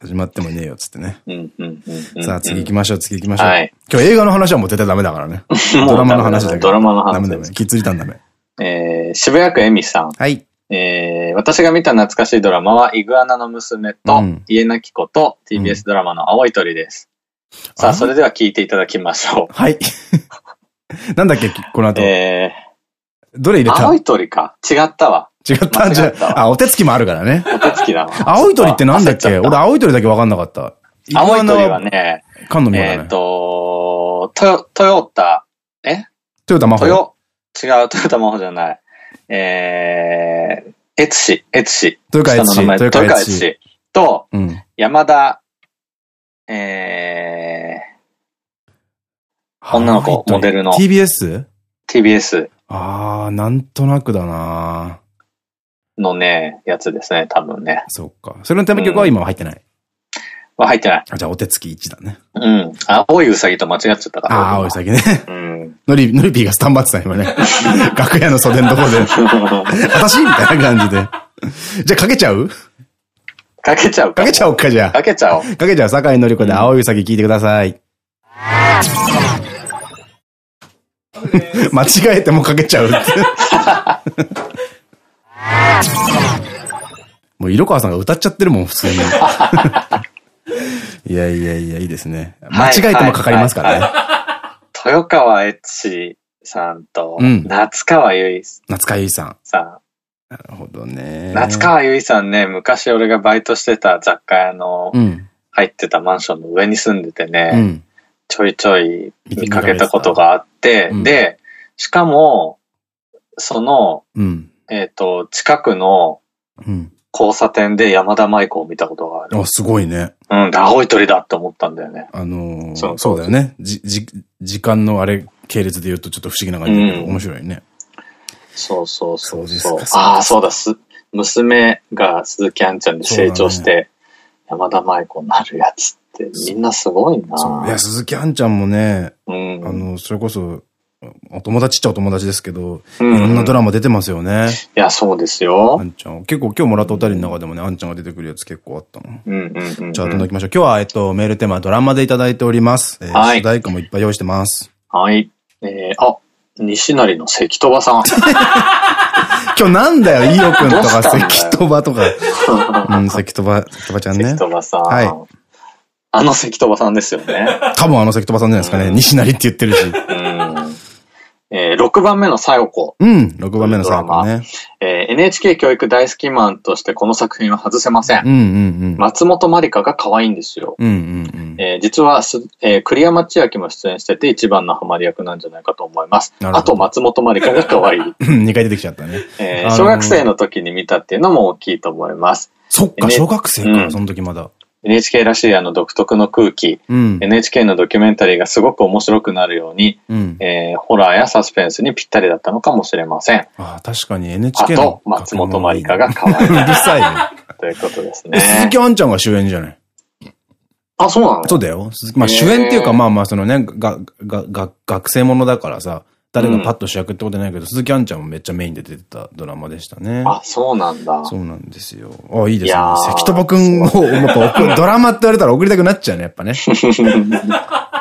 始まってもねえよ、つってね。うん、うん、うん。さあ次行きましょう、次行きましょう。はい今日映画の話はもう絶対ダメだからね。ドラマの話だけど。ドラマのダメダメ。話です。キッズリターンダメ。えー、渋谷区恵美さん。はい。えー、私が見た懐かしいドラマは、イグアナの娘と、うん家なき子と、TBS ドラマの青い鳥です。さあ、あそれでは聞いていただきましょはい。なんだっけ、このう。後。えー、どれ入れた？青い鳥か。違ったわ。違ったじゃあ、あ、お手つきもあるからね。お手つきだな。青い鳥ってなんだっけ？俺、青い鳥だけわかんなかった。青い鳥はね、菅野美えっと、トヨ、トヨタ、え？トヨタマホ。トヨ、違う、トヨタマホじゃない。えー、エツシ、エツシ。トヨカエツシ。トヨカエツシ。と、うん、山田、えー、女の子、モデルの。TBS?TBS。あー、なんとなくだなのね、やつですね、多分ね。そっか。それのテーマ曲は今は入ってない、は入ってない。あ、じゃあお手つき1だね。うん。青いうさぎと間違っちゃったから。ああ、青いうさぎね。うん。のり、のりぴーがスタンバってた今ね。楽屋の袖のとこで。私みたいな感じで。じゃあかけちゃう？かけちゃうかけちゃおうか、じゃあ。かけちゃおう。かけちゃう。坂井のりこで青いうさぎ聞いてください。間違えてもかけちゃうって。もう色川さんが歌っちゃってるもん、普通に。いやいやいや、いいですね。間違えてもかかりますからね。豊川悦司さんと、夏川由衣夏川由衣さん。さん。なるほどね。夏川由衣さんね、昔俺がバイトしてた雑貨屋の、入ってたマンションの上に住んでてね、うん、ちょいちょい見かけたことがあって、うん、で、しかも、その、うん、えっと、近くの交差点で山田舞子を見たことがある。あ、すごいね。うん、青い鳥だって思ったんだよね。あのー、そうだよね。じ、じ、時間のあれ、系列で言うとちょっと不思議な感じだけど、面白いね。そうそうそうそう。ああ、そうだ、す、娘が鈴木杏ちゃんで成長して、山田舞子になるやつってみんなすごいな。いや、鈴木杏ちゃんもね、うん、あの、それこそ、お友達っちゃお友達ですけど、いろんなドラマ出てますよね。いや、そうですよ。あんちゃん。結構今日もらったお便りの中でもね、あんちゃんが出てくるやつ結構あったの。じゃあ、届きましょう。今日は、えっと、メールテーマドラマでいただいております。えー、はい。主題歌もいっぱい用意してます。はい。えー、あ、西成の関戸場さん。今日なんだよ、伊代くんとか関戸場とか。うん、関戸場、関戸場ちゃんね。関戸場さん。はい。あの関戸場さんですよね。多分あの関戸場さんじゃないですかね。西成って言ってるし。えー、6番目の最後子。うん、6番目の最後子ね。えー、NHK 教育大好きマンとしてこの作品は外せません。うんうんうん、松本まりかが可愛いんですよ。え実はす、えー、栗山千明も出演してて一番のハマり役なんじゃないかと思います。あと松本まりかが可愛い。2回出てきちゃったね。えー、小学生の時に見たっていうのも大きいと思います。そっか、小学生か、その時まだ。NHK らしいあの独特の空気、うん、NHK のドキュメンタリーがすごく面白くなるように、うん、えー、ホラーやサスペンスにぴったりだったのかもしれません。ああ、確かに NHK の。あと、松本まりかが可愛い。うるさいね。ということですね。鈴木杏ちゃんが主演じゃない？あ、そうなの？そうだよ。まあ主演っていうか、まあまあそのね、が、が、が、学生ものだからさ、誰がパッと主役ってことないけど、うん、鈴木杏ちゃんもめっちゃメインで出てたドラマでしたね。あ、そうなんだ。そうなんですよ。あ、いいですね。関戸くんを、ドラマって言われたら送りたくなっちゃうね、やっぱね。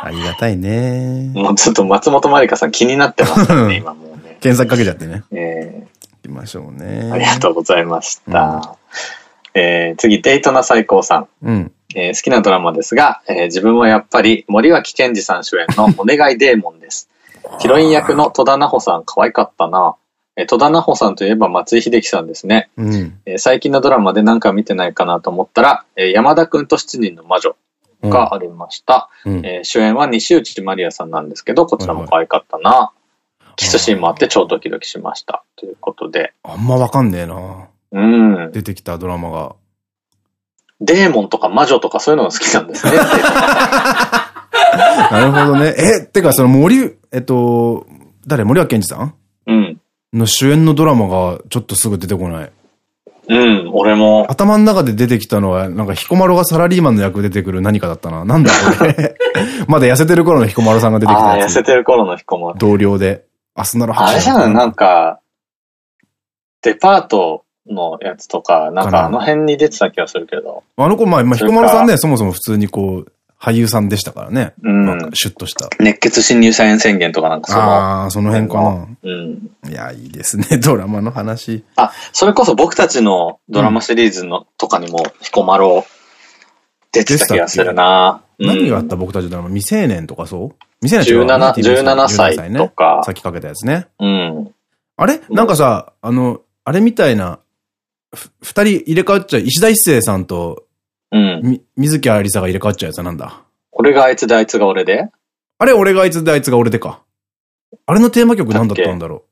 ありがたいね。もうちょっと松本まりかさん気になってますね、今もうね。検索かけちゃってね。ええー。行きましょうね。ありがとうございました。うん、えー、次、デイトナ最高さん。うん。えー、好きなドラマですが、えー、自分はやっぱり森脇健児さん主演のお願いデーモンです。ヒロイン役の戸田奈穂さん可愛かったな。え戸田奈穂さんといえば松井秀喜さんですね。うん、え最近のドラマで何か見てないかなと思ったら、え山田くんと七人の魔女がありました。うん、え主演は西内まりやさんなんですけど、こちらも可愛かったな。キスシーンもあって超ドキドキしました。ということで。あんまわかんねえな。うん。出てきたドラマが。デーモンとか魔女とかそういうのが好きなんですね。なるほどね。え、てかその森、えっと、誰？森脇健児さん？うん。の主演のドラマがちょっとすぐ出てこない。うん、俺も。頭の中で出てきたのは、なんか彦摩呂がサラリーマンの役出てくる何かだったな。なんだこれ。まだ痩せてる頃の彦摩呂さんが出てきたああ、痩せてる頃の彦摩呂。同僚で。アスナロあれじゃない？なんか、デパートのやつとか、なんかあの辺に出てた気がするけど。あの子、まあ、彦摩呂さんね、そもそも普通にこう、俳優さんでしたからね。うん。なんかシュッとした。熱血新入社員宣言とかなんかその。ああ、その辺かな。うん。いや、いいですね、ドラマの話。あ、それこそ僕たちのドラマシリーズの、とかにも、彦摩呂出てた気がするな。何があった？僕たちのドラマ？未成年とか？そう未成年17、17歳とか。さっきかけたやつね。うん。あれ？なんかさ、あの、あれみたいな、二人入れ替わっちゃう、石田一生さんと、うん。み、水木ありさが入れ替わっちゃうやつはなんだ俺があいつであいつが俺で？あれ俺があいつであいつが俺でか。あれのテーマ曲何だったんだろ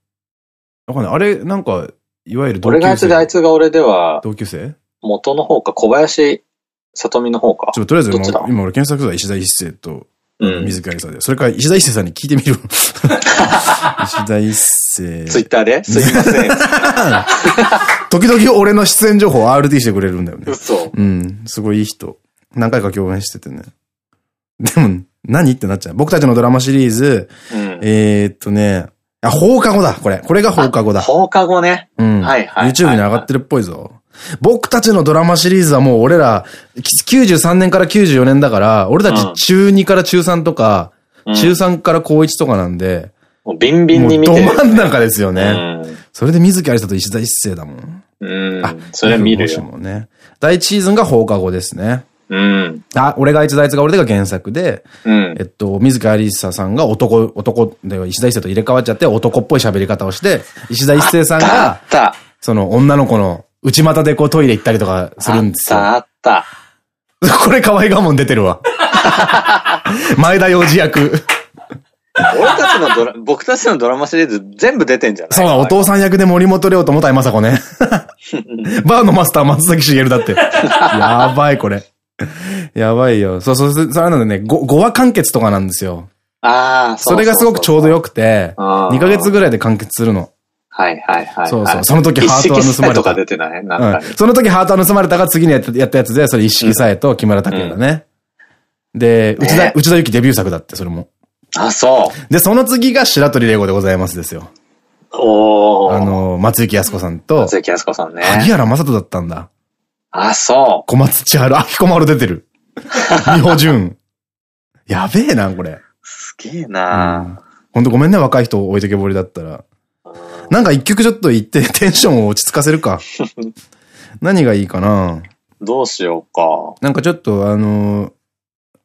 うわかんない。あれ、なんか、いわゆる同級生。俺があいつであいつが俺では、同級生？元の方か、小林里美の方か？ちょ、とりあえず今俺検索した石田一世と、水木ありさで。それから石田一世さんに聞いてみる。石田一世。ツイッターで？すいません。時々俺の出演情報 RT してくれるんだよね。嘘。うん。すごいいい人。何回か共演しててね。でも、何ってなっちゃう。僕たちのドラマシリーズ、うん、えーっとね、あ、放課後だ、これ。これが放課後だ。放課後ね。うん。はいはい。YouTube に上がってるっぽいぞ。僕たちのドラマシリーズはもう俺ら、93年から94年だから、俺たち中2から中3とか、うん、中3から高1とかなんで、もうビンビンに見てる。ど真ん中ですよね。うん、それで水木有沙と石田一世だもん。うん。あ、それ見るよ。もね。第一シーズンが放課後ですね。うん。あ、俺があいつだあいつが俺でが原作で、うん、えっと、水木有沙さんが男、男で石田一世と入れ替わっちゃって男っぽい喋り方をして、石田一世さんが、その女の子の内股でこうトイレ行ったりとかするんですよ。あった、あった。これ河合我門出てるわ。前田洋二役。俺たちのドラ、僕たちのドラマシリーズ全部出てんじゃない？そうだ、お父さん役で森本レオともたいまさこね。バーのマスター松崎しげるだって。やばい、これ。やばいよ。そうそう、それなのでね、5, 5話完結とかなんですよ。ああ、それがすごくちょうどよくて、2ヶ月ぐらいで完結するの。はいはいはい。そうそう。その時ハートは盗まれた。とか出てない？なんか、その時ハートは盗まれたが次にやったやつで、それ一式さえと木村拓哉だね。で、内田、内田有紀デビュー作だって、それも。あ、そう。で、その次が白鳥玲子でございますですよ。おあの、松雪康子さんと、松雪康子さんね。萩原正人だったんだ。あ、そう。小松千春、あ、彦摩呂出てる。美穂純。やべえな、これ。すげえな、うん、ほんとごめんね、若い人置いてけぼりだったら。なんか一曲ちょっと言ってテンションを落ち着かせるか。何がいいかなどうしようか。なんかちょっとあの、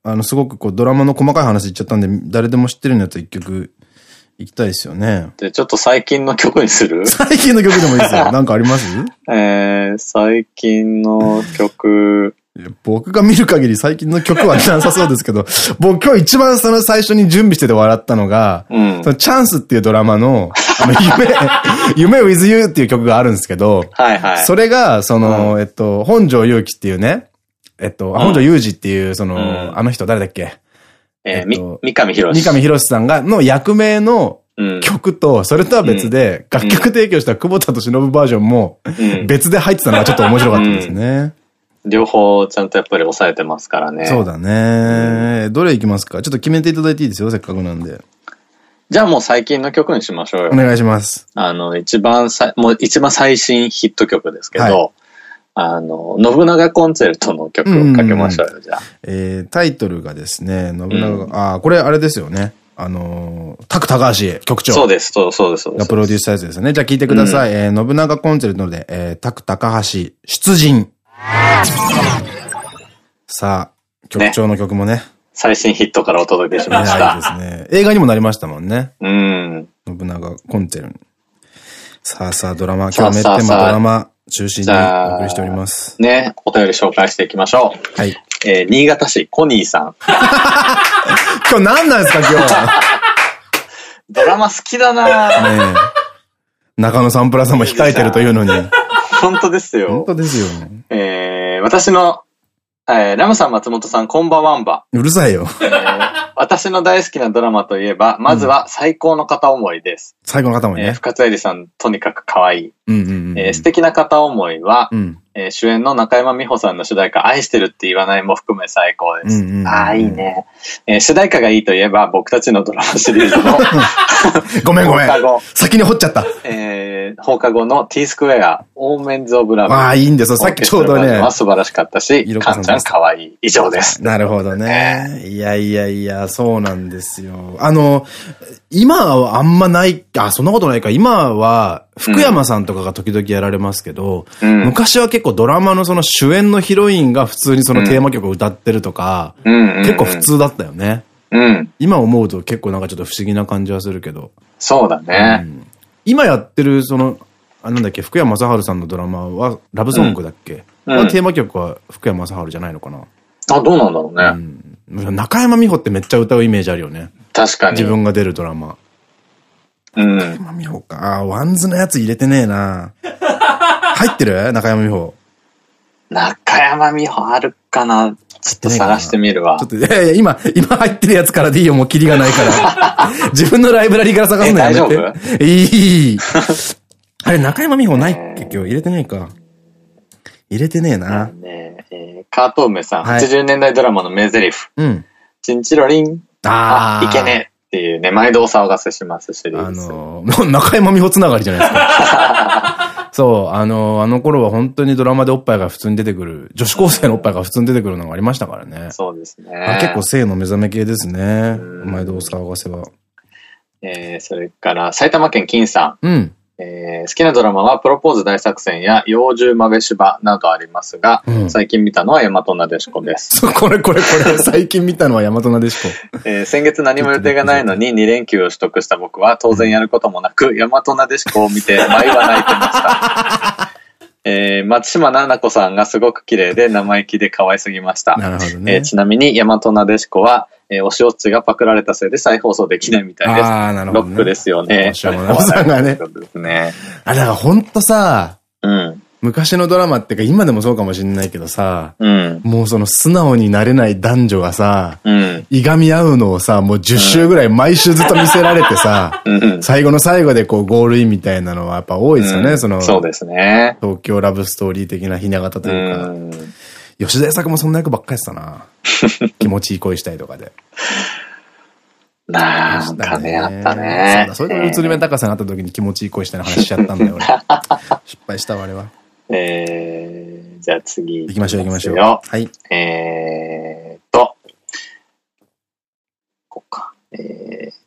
あの、すごくこうドラマの細かい話言っちゃったんで、誰でも知ってるんやつ一曲行きたいですよね。で、ちょっと最近の曲にする？最近の曲でもいいですよ。なんかあります？えー、最近の曲。僕が見る限り最近の曲はなさそうですけど、僕今日一番その最初に準備してて笑ったのが、うん、そのチャンスっていうドラマの、あの夢、夢 with you っていう曲があるんですけど、はいはい。それが、その、うん、えっと、本庄祐樹っていうね、えっと、うん、本庄祐二っていう、その、うん、あの人誰だっけ？え三上博史。三上博史さんが、の役名の曲と、それとは別で、楽曲提供した久保田と忍バージョンも、別で入ってたのがちょっと面白かったですね。両方ちゃんとやっぱり抑えてますからね。そうだね。どれいきますか？ちょっと決めていただいていいですよ、せっかくなんで。じゃあもう最近の曲にしましょうよ。お願いします。あの、一番さ、もう一番最新ヒット曲ですけど、はい、あの、信長コンチェルトの曲をかけましょうよ、じゃあ。えー、タイトルがですね、信長、うん、あ、これあれですよね。あのー、タク高橋局長。そうです、そうそうです、そうです。がプロデュースしたやつですね。じゃあ聞いてください。うん、えー、信長コンチェルトで、えー、タク高橋出陣。さあ、曲調の曲もね。最新ヒットからお届けしました。いいですね。映画にもなりましたもんね。うん。信長コンテル。さあさあ、ドラマ、今日メッテマドラマ中心にお送りしております。ね、お便り紹介していきましょう。はい。えー、新潟市コニーさん。今日何なんですか、今日は？ドラマ好きだなね中野サンプラさんも控えてるというのに。本当ですよ。本当ですよ。えー、私のえー、ラムさん、松本さん、こんばんはんば。うるさいよ。えー、私の大好きなドラマといえば、まずは最高の片思いです。最高の片思いね。えー、深津絵里さん、とにかく可愛い。素敵な片思いは、うん、えー、主演の中山美穂さんの主題歌、愛してるって言わないも含め最高です。ああ、いいね。えー、主題歌がいいといえば、僕たちのドラマシリーズの ごめんごめん。先に掘っちゃった。えー、放課後の T スクエア、オーメンズ・オブ・ラブ。ああ、いいんですよ。さっきちょうどね。は素晴らしかったし、かんちゃん可愛い。以上です。なるほどね。いやいやいや、そうなんですよ。あの、今はあんまない、あ、そんなことないか。今は、福山さんとかが時々やられますけど、うん、昔は結構ドラマのその主演のヒロインが普通にそのテーマ曲を歌ってるとか、結構普通だったよね。うん、今思うと結構なんかちょっと不思議な感じはするけど。そうだね。うん、今やってるその、あ、なんだっけ、福山雅治さんのドラマは、ラブソングだっけ、うん、テーマ曲は福山雅治じゃないのかなあ、どうなんだろうね。うん、中山美穂ってめっちゃ歌うイメージあるよね。確かに。自分が出るドラマ。うん。中山美穂か。あ、 WANDS のやつ入れてねえな。入ってる？中山美穂。中山美穂あるかなちょっと探してみるわ。ちょっと、いやいや、今、今入ってるやつからでいいよ、もうキリがないから。自分のライブラリーから探すのやめて。大丈夫？いい。あれ、中山美穂ないっけ？今日入れてないか。入れてねえな。ねえー、カートーメさん、はい、80年代ドラマの名台詞。うん。チンチロリン。ああ。いけねえ。っていうね、毎度お騒がせしますシリーズ。あのー、中山美穂つながりじゃないですか。そう、あのー、あの頃は本当にドラマでおっぱいが普通に出てくる、女子高生のおっぱいが普通に出てくるのがありましたからね。そうですね。結構性の目覚め系ですね。毎度お騒がせは。えー、それから、埼玉県金さん。うん。えー、好きなドラマはプロポーズ大作戦や幼獣豆柴などありますが、うん、最近見たのは大和なでしこです。これこれこれ、最近見たのは大和なでしこ。えー、先月何も予定がないのに2連休を取得した僕は当然やることもなく、大和なでしこを見て舞は泣いてました。えー、松島奈々子さんがすごく綺麗で生意気で可愛すぎました。なるほどね。えー、ちなみに大和なでしこは、えー、おしおつがパクられたせいで再放送できないみたいです。ああ、なるほど、ね、ロックですよね。おしおさんがね。ですね。あ、だからほんとさ、うん。昔のドラマってか今でもそうかもしんないけどさ、うん、もうその素直になれない男女がさ、うん、いがみ合うのをさ、もう10週ぐらい毎週ずっと見せられてさ、うん、最後の最後でこうゴールインみたいなのはやっぱ多いですよね、その。そうですね。東京ラブストーリー的なひな形というか。吉田作もそんな役ばっかりしたな。気持ちいい恋したいとかで。なんかね、あったね。それで映り目高さになった時に気持ちいい恋したいの話しちゃったんだよ、俺。失敗したわ、あれは。えー、じゃあ次。行きましょう、行きましょう。はい。えーと、こうか。えー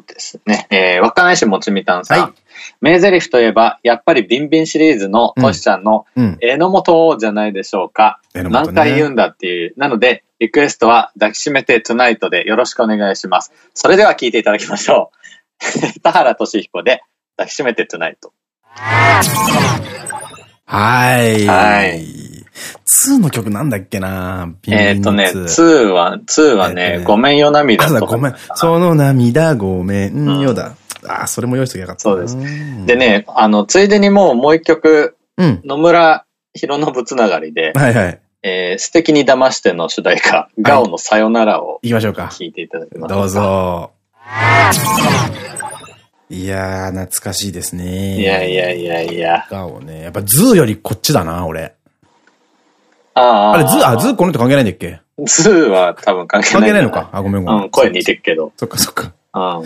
とですね、えー、稚内市もちみたんさん。はい、名台詞といえば、やっぱりビンビンシリーズのトシちゃんの、えのもとじゃないでしょうか。うん、何回言うんだっていう。なので、リクエストは抱きしめてトゥナイトでよろしくお願いします。それでは聞いていただきましょう。田原俊彦で抱きしめてトゥナイト。はい。はい。2の曲なんだっけな？えっとね、2は、2はね、ごめんよ涙と。ごめん。その涙ごめんよだ。ああ、それも用意しときゃよかった。そうです。でね、あの、ついでにもうもう一曲、野村弘信つながりで、はいはい。えー、素敵に騙しての主題歌、ガオのさよならを。行きましょうか。聞いていただきます。どうぞ。いやー、懐かしいですね。いやいやいやいや。 GAO ね。やっぱ ZOO よりこっちだな、俺。ああ。あれ、 ZOO、あ、ズーこの人関係ないんだっけ？ ZOO は多分関係ない。関係ないのか？あ、ごめんごめん。うん、声似てるけど。そっかそっか。うん。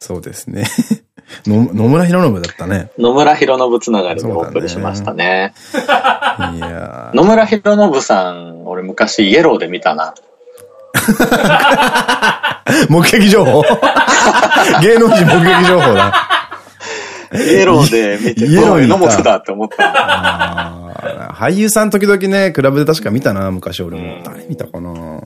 そうですね。野村宏伸だったね。野村宏伸つながりでお送りしましたね。ねいや野村宏伸さん、俺昔イエローで見たな。目撃情報？芸能人目撃情報だ。イエローで見て、イエローに本だって思った。俳優さん時々ね、クラブで確か見たな、昔俺も。誰見たかな？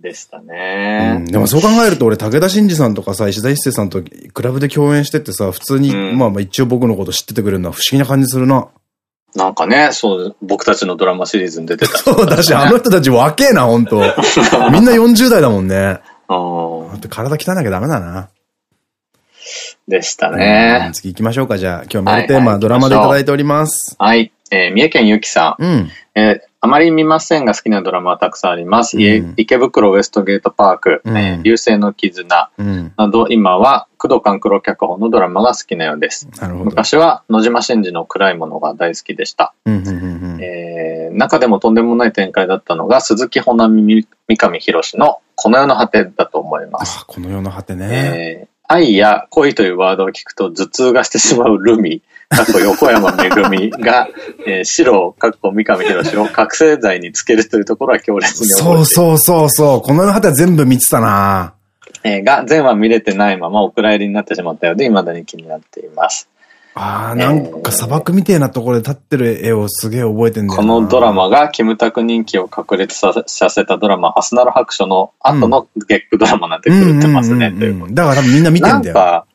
でしたね、うん。でもそう考えると俺、武田真治さんとかさ、石田一生さんとクラブで共演してってさ、普通に、うん、まあまあ一応僕のこと知っててくれるのは不思議な感じするな。なんかね、そう、僕たちのドラマシリーズに出てた、ね、そうだし、あの人たち若えな、本当 みんな40代だもんね。うん。体鍛えなきゃダメだな。でしたね。次行きましょうか、じゃあ。今日メールテーマ、ドラマでいただいております。はい。えー、三重県ゆきさん。うん。えー、あまり見ませんが好きなドラマはたくさんあります。うん、池袋ウエストゲートパーク、うん、えー、流星の絆、うん、など、今は工藤官九郎脚本のドラマが好きなようです。昔は野島真司の暗いものが大好きでした。中でもとんでもない展開だったのが鈴木保奈美三上博のこの世の果てだと思います。この世の果てね。えー愛や恋というワードを聞くと頭痛がしてしまうルミ、かっこ横山めぐみが、えー、白、かっこ三上博を覚醒剤につけるというところは強烈に覚えてそうそうそうそう。この果ては全部見てたなえー、が、全話見れてないままお蔵入りになってしまったようで、未だに気になっています。ああ、なんか砂漠みたいなところで立ってる絵をすげえ覚えてんだよこのドラマがキムタク人気を確立させたドラマ、ハスナル白書の後の月9ドラマなんて狂ってますね。だから多分みんな見てんだよ。なんか、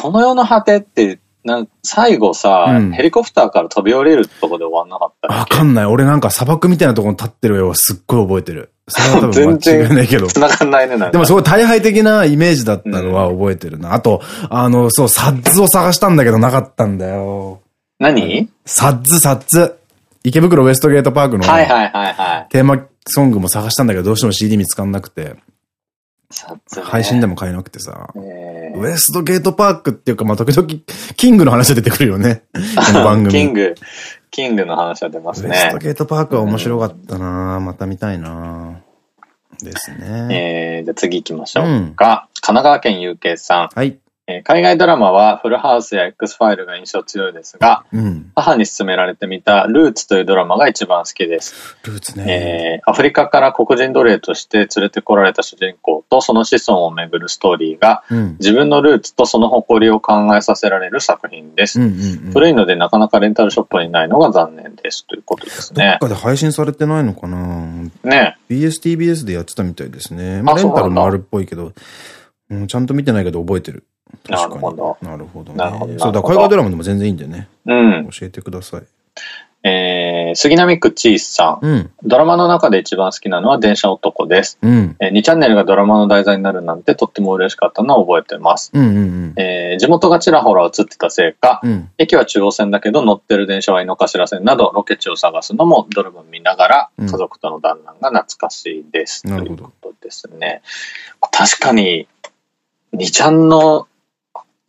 この世の果てってなん最後さ、うん、ヘリコプターから飛び降りるとこで終わんなかったわかんない。俺なんか砂漠みたいなところに立ってる絵はすっごい覚えてる。それは多分 間違いないけど。繋がんないね、でもすごい大敗的なイメージだったのは覚えてるな。うん、あと、あの、そう、サッズを探したんだけどなかったんだよ。何？サッズ、サッズ。池袋ウエストゲートパークの。はいはいはいはい。テーマソングも探したんだけど、どうしても CD 見つかんなくて。配信でも買えなくてさ。ウエストゲートパークっていうか、まあ、時々、キングの話が出てくるよね。この番組。キング、キングの話は出ますね。ウエストゲートパークは面白かったな、うん、また見たいなですね。えー、じゃあ次行きましょうか。うん、神奈川県 UK さん。はい。え海外ドラマはフルハウスや X ファイルが印象強いですが、うん、母に勧められてみたルーツというドラマが一番好きです。ルーツね。えー、アフリカから黒人奴隷として連れてこられた主人公とその子孫をめぐるストーリーが、うん、自分のルーツとその誇りを考えさせられる作品です。古いのでなかなかレンタルショップにないのが残念ですということですね。どっかで配信されてないのかな？ね。BSTBS でやってたみたいですね。まあ、レンタルもあるっぽいけど、うん、ちゃんと見てないけど覚えてる。なるほど。なるほど、ね。なるほど。そうだ、海外ドラマでも全然いいんでね。うん。教えてください。えー、杉並区チースさん。うん、ドラマの中で一番好きなのは電車男です。うん、えー、2チャンネルがドラマの題材になるなんてとっても嬉しかったのを覚えてます。地元がちらほら映ってたせいか、うん、駅は中央線だけど乗ってる電車は井の頭線などロケ地を探すのもドラマ見ながら家族との団らんが懐かしいです。ということですね。確かに、2ちゃんの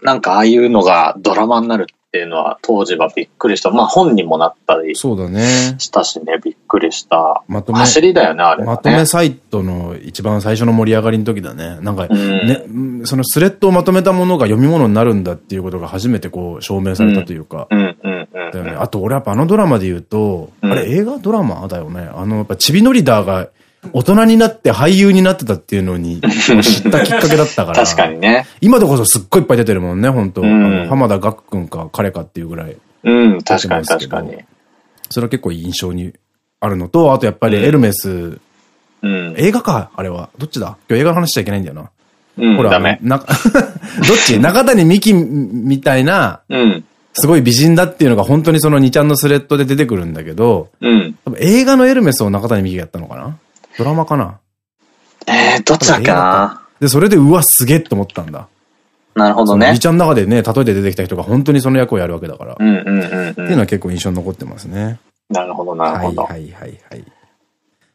なんかああいうのがドラマになるっていうのは当時はびっくりした。まあ本にもなったりそうだね。したしね、びっくりした。まとめ。走りだよね、あれ、ね、まとめサイトの一番最初の盛り上がりの時だね。なんかね、うん、そのスレッドをまとめたものが読み物になるんだっていうことが初めてこう証明されたというか。あと俺やっぱあのドラマで言うと、うん、あれ映画ドラマだよね。あのやっぱチビノリダーが大人になって俳優になってたっていうのに知ったきっかけだったから。確かにね。今でこそすっごいいっぱい出てるもんね、本当、うん、浜田岳くんか彼かっていうぐらい。うん、確かに確かに。それは結構印象にあるのと、あとやっぱりエルメス。うん、映画か、あれは。どっちだ？今日映画の話しちゃいけないんだよな。うん、ほら、ダメ。な、どっち？中谷美紀みたいな、うん。すごい美人だっていうのが本当にその2ちゃんのスレッドで出てくるんだけど、うん。映画のエルメスを中谷美紀がやったのかな？ドラマかな？えー、どっちだっけな？で、それで、うわ、すげえって思ったんだ。なるほどね。リちゃんの中でね、例えて出てきた人が本当にその役をやるわけだから。うんうんうん、っていうのは結構印象に残ってますね。なるほど、なるほど。はいはいはいはい。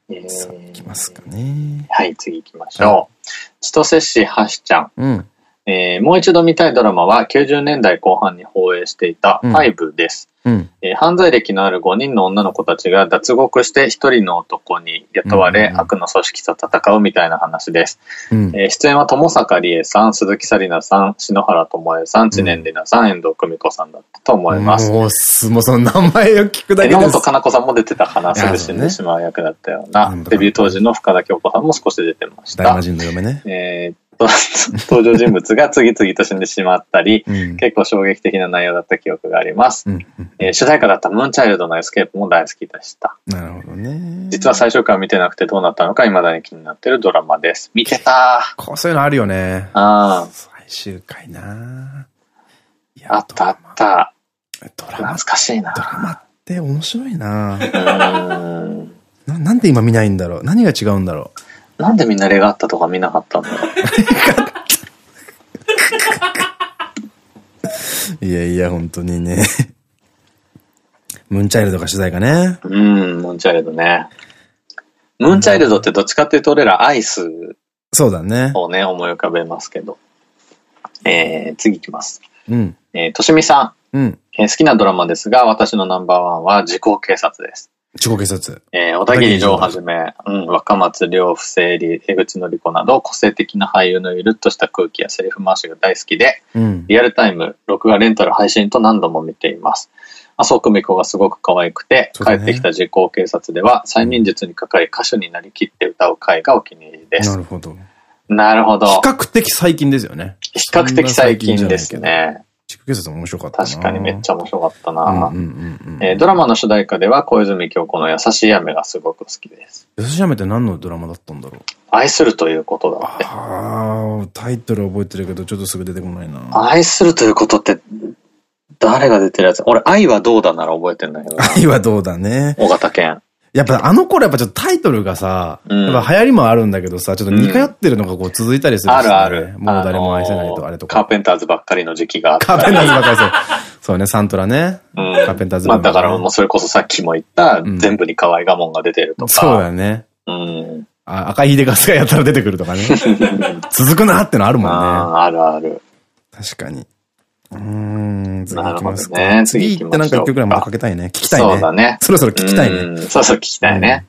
えー、いきますかね。はい、次行きましょう。千歳市はしちゃん。うん。えー、もう一度見たいドラマは90年代後半に放映していた5です。うん、えー、犯罪歴のある5人の女の子たちが脱獄して1人の男に雇われ、悪の組織と戦うみたいな話です。うん、えー、出演は友坂理恵さん、鈴木紗理奈さん、篠原智恵さん、知念里奈さん、遠藤久美子さんだったと思います。もう、す、もうその名前を聞くだけで。榎本かな子さんも出てたかな、すぐ死んでしまう役だったような。デビュー当時の深田恭子さんも少し出てました。大魔神の嫁ね。えー 登場人物が次々と死んでしまったり、うん、結構衝撃的な内容だった記憶があります。うんえー、主題歌だったムーンチャイルドのエスケープも大好きでした。なるほどね。実は最終回見てなくてどうなったのか未だに気になってるドラマです。見てたこうそういうのあるよね。ああ。最終回なあったあった。ドラマ。懐かしいな。ドラマって面白いな ななんで今見ないんだろう？何が違うんだろう？なんでみんなレガッタとか見なかったんだろう。いやいや、本当にね。ムーンチャイルドが主題かね。うん、ムーンチャイルドね。ムーンチャイルドってどっちかっていうと俺らアイスそうだね。をね、思い浮かべますけど。えー、次いきます。うん。えー、としみさん。うん。えー、好きなドラマですが、私のナンバーワンは時効警察です。自己警察。えー、小田切城をはじめ、うん、若松良不正理、江口のり子など、個性的な俳優のゆるっとした空気やセリフ回しが大好きで、うん、リアルタイム、録画レンタル配信と何度も見ています。麻生久美子がすごく可愛くて、帰ってきた時効警察では、催眠術にかかり歌手になりきって歌う回がお気に入りです。なるほど。なるほど。比較的最近ですよね。比較的最近ですね。地区警察も面白かった確かにめっちゃ面白かったなドラマの主題歌では小泉京子の優しい雨がすごく好きです。優しい雨って何のドラマだったんだろう？愛するということだって。ああ、タイトル覚えてるけどちょっとすぐ出てこないな。愛するということって、誰が出てるやつ？俺、愛はどうだなら覚えてんだけど。愛はどうだね。尾形健。やっぱあの頃やっぱちょっとタイトルがさ、うん、やっぱ流行りもあるんだけどさ、ちょっと似通ってるのがこう続いたりする、ねうん、あるある。もう誰も愛せないとあれとか。カーペンターズばっかりの時期があった。カーペンターズばっかりそう。そうね、サントラね。うん、カーペンターズ、ね、まあだからもうそれこそさっきも言った、全部に河合我門が出てるとか。そうだね。うん。あ赤い秀ガスがやったら出てくるとかね。続くなってのあるもんね。ああるある。確かに。うん、次行きますか。ね、次行ってなんか一曲ぐらいまたかけたいね。聞きたいね。そうだね。そろそろ聞きたいね。そうそう聞きたいね。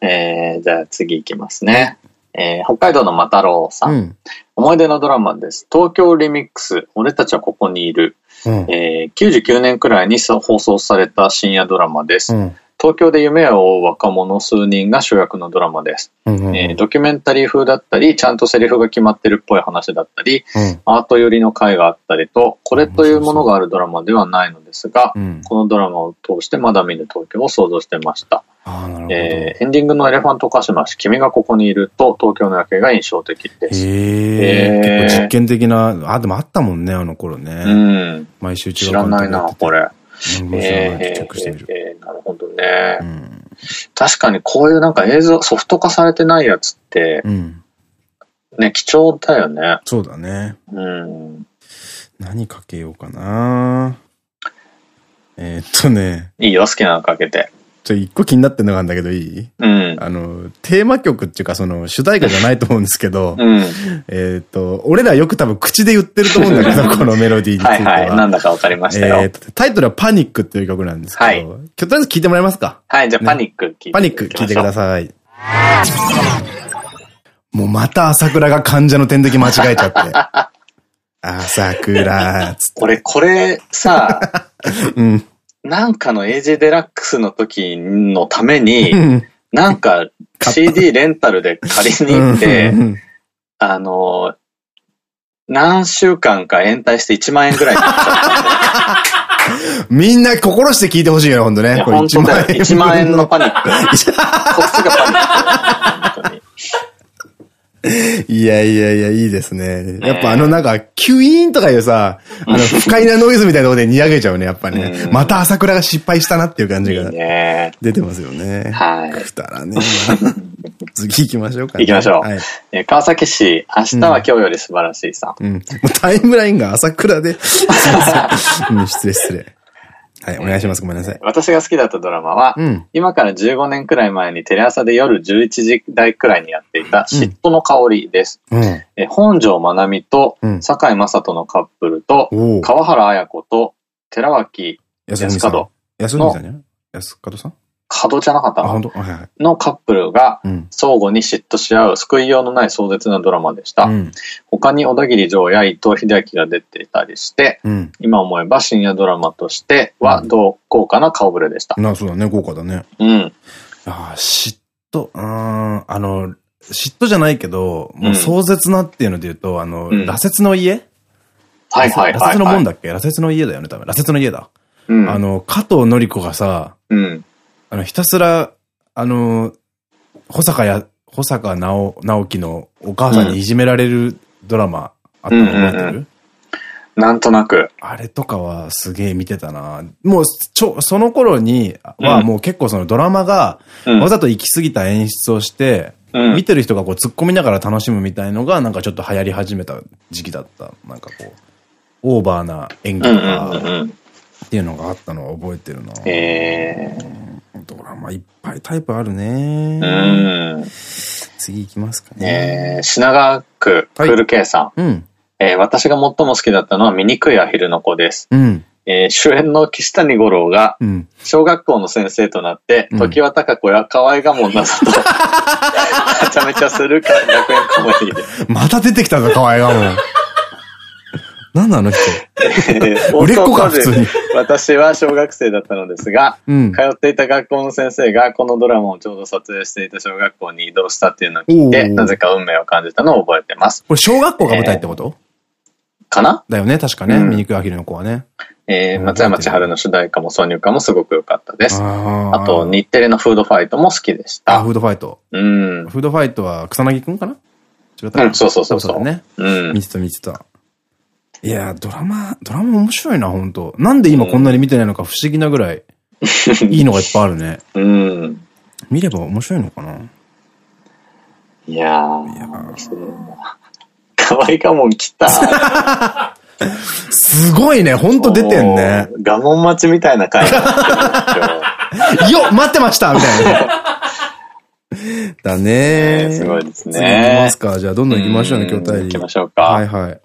えー、じゃあ次行きますね。えー、北海道のマタロウさん。思い出のドラマです。東京リミックス、俺たちはここにいる。うん、えー、99年くらいに放送された深夜ドラマです。うん東京で夢を追う若者数人が主役のドラマです。ドキュメンタリー風だったり、ちゃんとセリフが決まってるっぽい話だったり、うん、アート寄りの回があったりと、これというものがあるドラマではないのですが、うん、このドラマを通してまだ見ぬ東京を想像してました。えー、エンディングのエレファントカシマシ、君がここにいると東京の夜景が印象的です。へー。結構実験的な、あ、でもあったもんね、あの頃ね。うん。毎週違う知らないな、これ。えー、えー、なるほどね、うん、確かにこういうなんか映像、ソフト化されてないやつって、うん、ね、貴重だよね。そうだね。うん。何かけようかなえー、っとね。いいよ、好きなのかけて。ちょ、一個気になってるのがあるんだけどいい？うん。あの、テーマ曲っていうかその主題歌じゃないと思うんですけど、うん、えっと、俺らよく多分口で言ってると思うんだけど、このメロディーについては。はいはい、なんだかわかりましたよ。えー、タイトルはパニックっていう曲なんですけど、はい、とりあえず聞いてもらえますか？はい、じゃあパニック聞いて、ね、パニック聞いてください。もうまた朝倉が患者の点滴間違えちゃって。朝倉つって。俺これさ、うん。なんかの AJ デラックスの時のために、なんか CD レンタルで借りに行って、あの、何週間か延滞して1万円ぐらいになっちゃった。みんな心して聞いてほしいよ、ほんとね。本当だよ。1万円のパニック。こっちがパニック。いやいやいや、いいですね。やっぱあのなんか、キュイーンとかいうさ、あの、不快なノイズみたいなところでにやげちゃうね、やっぱね。また朝倉が失敗したなっていう感じが出てますよね。はい。くたらね。次行きましょうか行きましょう。はい、川崎市、明日は今日より素晴らしいさ。うん。タイムラインが朝倉で。失 礼失礼。はい、お願いします。ごめんなさい。私が好きだったドラマは、うん、今から15年くらい前にテレ朝で夜11時台くらいにやっていた嫉妬の香りです。うん、え本庄まなみと、堺雅人のカップルと、川原綾子と、寺脇安門の、安門さんね安門さん？角じゃなかったの、のカップルが相互に嫉妬し合う救いようのない壮絶なドラマでした。うん、他に小田切城や伊藤英明が出ていたりして、うん、今思えば深夜ドラマとしてはどう豪華な顔ぶれでした？な、そうだね、豪華だね。うん。ああ、嫉妬、うん、あの、嫉妬じゃないけど、もう壮絶なっていうので言うと、あの、羅刹の家？はいはいはい。羅刹の門だっけ？羅刹の家だよね、多分。羅刹の家だ。うん、あの、加藤のり子がさ、うん、あの、ひたすら、あの、保坂や、保坂直、直樹のお母さんにいじめられるドラマあったの覚えてる？なんとなく。あれとかはすげえ見てたな。もう、ちょ、その頃にはもう結構そのドラマがわざと行き過ぎた演出をして、うん、見てる人がこう突っ込みながら楽しむみたいのがなんかちょっと流行り始めた時期だった。なんかこう、オーバーな演技とかっていうのがあったのは覚えてるな。へー。ドラマいっぱいタイプあるね。うん。次行きますかね。えー、品川区、プール K さん。はい、うん。えー、私が最も好きだったのは醜いアヒルの子です。うん。えー、主演の岸谷五郎が、小学校の先生となって、うん、時は高子や河合我門などと、めちゃめちゃするか学園コメディで。また出てきたぞ、河合我門。なんなの人？売れっ子か、普通に。私は小学生だったのですが、うん、通っていた学校の先生がこのドラマをちょうど撮影していた小学校に移動したっていうのを聞いて、なぜか運命を感じたのを覚えてます。これ小学校が舞台ってこと、えー、かな？だよね、確かね。ミニクアヒルの子はね。えー、松山千春の主題歌も挿入歌もすごく良かったです。あと、日テレのフードファイトも好きでした。あ、フードファイト。うん。フードファイトは草薙くんかな？違ったうん、そうそうそうそう。ね。うん。見てた見てた。いや、ドラマ、ドラマ面白いな、本当なんで今こんなに見てないのか不思議なぐらい、いいのがいっぱいあるね。うん。見れば面白いのかないやー、いや面白いな。可愛いかもん来た。すごいね、ほんと出てんね。ガモン待ちみたいな回。よ待ってましたみたいな。だね すごいですね。行きますか。じゃあどんどん行きましょうね、今日大行きましょうか。はいはい。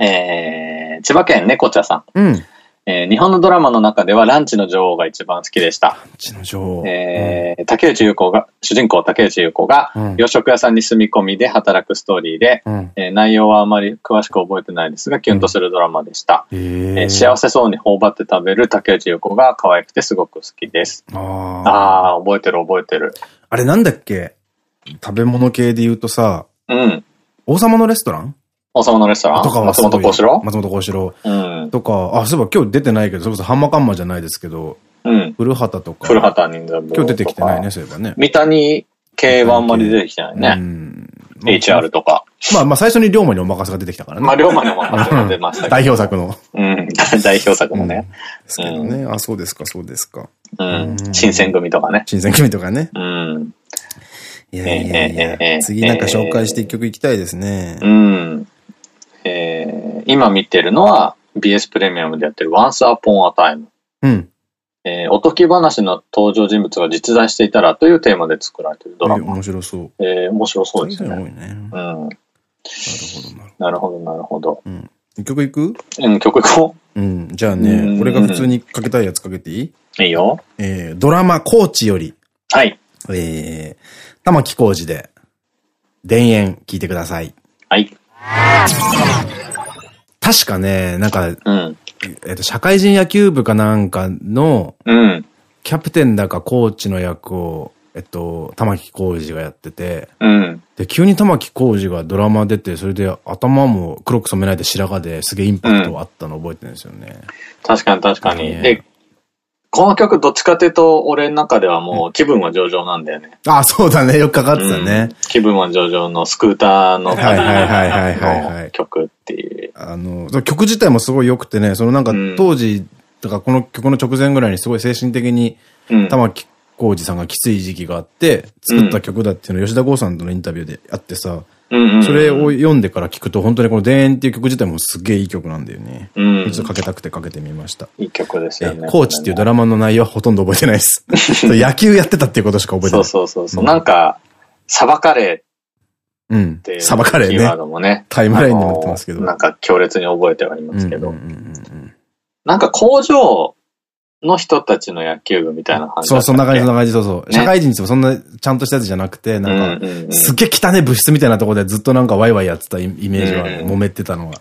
えー、千葉県猫茶さん。うん。えー、日本のドラマの中ではランチの女王が一番好きでした。ランチの女王。えー、うん、竹内優子が、主人公竹内優子が、洋食屋さんに住み込みで働くストーリーで、うん、えー、内容はあまり詳しく覚えてないですが、キュンとするドラマでした。うん、えー、幸せそうに頬張って食べる竹内優子が可愛くてすごく好きです。ああ、覚えてる覚えてる。あれなんだっけ？食べ物系で言うとさ、うん。王様のレストラン？王様のレストランとか松本幸四郎？松本幸四郎。うん。とか、あ、そういえば今日出てないけど、それこそハンマカンマじゃないですけど、うん。古畑とか。古畑任三郎。今日出てきてないね、そういえばね。三谷系はあんまり出てきてないね。うん。HR とか。まあまあ最初に龍馬にお任せが出てきたからね。まあ龍馬にお任せが出ました代表作の。うん。代表作もね。ですけどね。あ、そうですか、そうですか。うん。新選組とかね。新選組とかね。うん。いやいやいや、次なんか紹介して一曲いきたいですね。うん。えー、今見てるのは BS プレミアムでやってる Once Upon a Time。うん。えー、おとぎ話の登場人物が実在していたらというテーマで作られているドラマ。面白そう。えー、面白そうですね。多いね。うん。なるほど、なるほど。うん。曲いく？うん、曲いこう。うん。じゃあね、俺が普通にかけたいやつかけていい？いいよ。えー、ドラマ、コーチより。はい。えー、玉木浩二で、田園聞いてください。はい。確かね、なんか、うん、えっと、社会人野球部かなんかの、うん、キャプテンだかコーチの役を、えっと、玉木浩二がやってて、うん、で、急に玉木浩二がドラマ出て、それで頭も黒く染めないで白髪ですげえインパクトあったの覚えてるんですよね。確かに確かに。で、この曲どっちかっていうと、俺の中ではもう気分は上々なんだよね。あ、そうだね。よくかかってたね。うん、気分は上々のスクーターのはいはいはいはいはい。曲っていう。あの、曲自体もすごい良くてね、そのなんか当時、とかこの曲の直前ぐらいにすごい精神的に、玉木浩二さんがきつい時期があって、作った曲だっていうのを吉田剛さんとのインタビューであってさ、それを読んでから聞くと、本当にこの田園っていう曲自体もすげえいい曲なんだよね。うん。一度かけたくてかけてみました。いい曲ですよね。コーチっていうドラマの内容はほとんど覚えてないです。野球やってたっていうことしか覚えてない。そうそうそう。なんか、サバカレーうん。サバカレーね。キーワードもね。タイムラインに載ってますけど。なんか強烈に覚えてはいますけど。なんか工場の人たちの野球部みたいな感じそう、そんな感じ、そんな感じ、そうそう。社会人ってそんなちゃんとしたやつじゃなくて、なんか、すっげえ汚い物質みたいなところでずっとなんかワイワイやってたイメージは、揉めてたのは。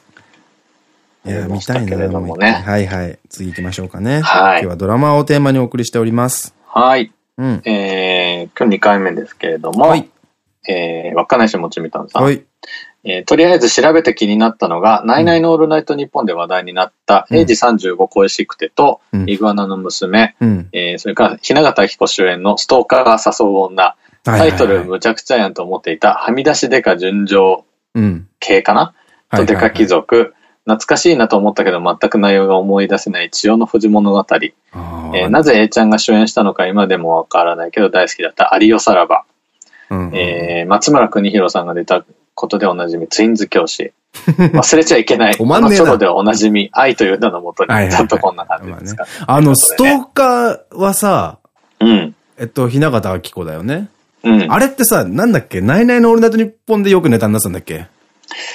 いや、見たいな。ね、はいはい。次行きましょうかね。はい。今日はドラマをテーマにお送りしております。はい。うん。えー、今日2回目ですけれども、はい。えー、稚内市もちみたんさん。はい。えー、とりあえず調べて気になったのが、ナイナイのオールナイトニッポンで話題になった、エイジ35恋しくてと、イグアナの娘、えそれから、ひな形彦主演のストーカー誘う女、タイトルむちゃくちゃやんと思っていた、はみ出しデカ純情系かな、とデカ貴族、懐かしいなと思ったけど全く内容が思い出せない千代の富士物語。えー、なぜ A ちゃんが主演したのか今でもわからないけど大好きだった有吉さらば。え松村邦弘さんが出たことでおなじみ、ツインズ教師。忘れちゃいけない。おまんねソロでおなじみ、愛という名のもとに、ちゃんとこんな感じですか、あの、ストーカーはさ、うん。えっと、ひな形あきこだよね。うん。あれってさ、なんだっけ？ナイナイのオールナイトニッポンでよくネタになってたんだっけ？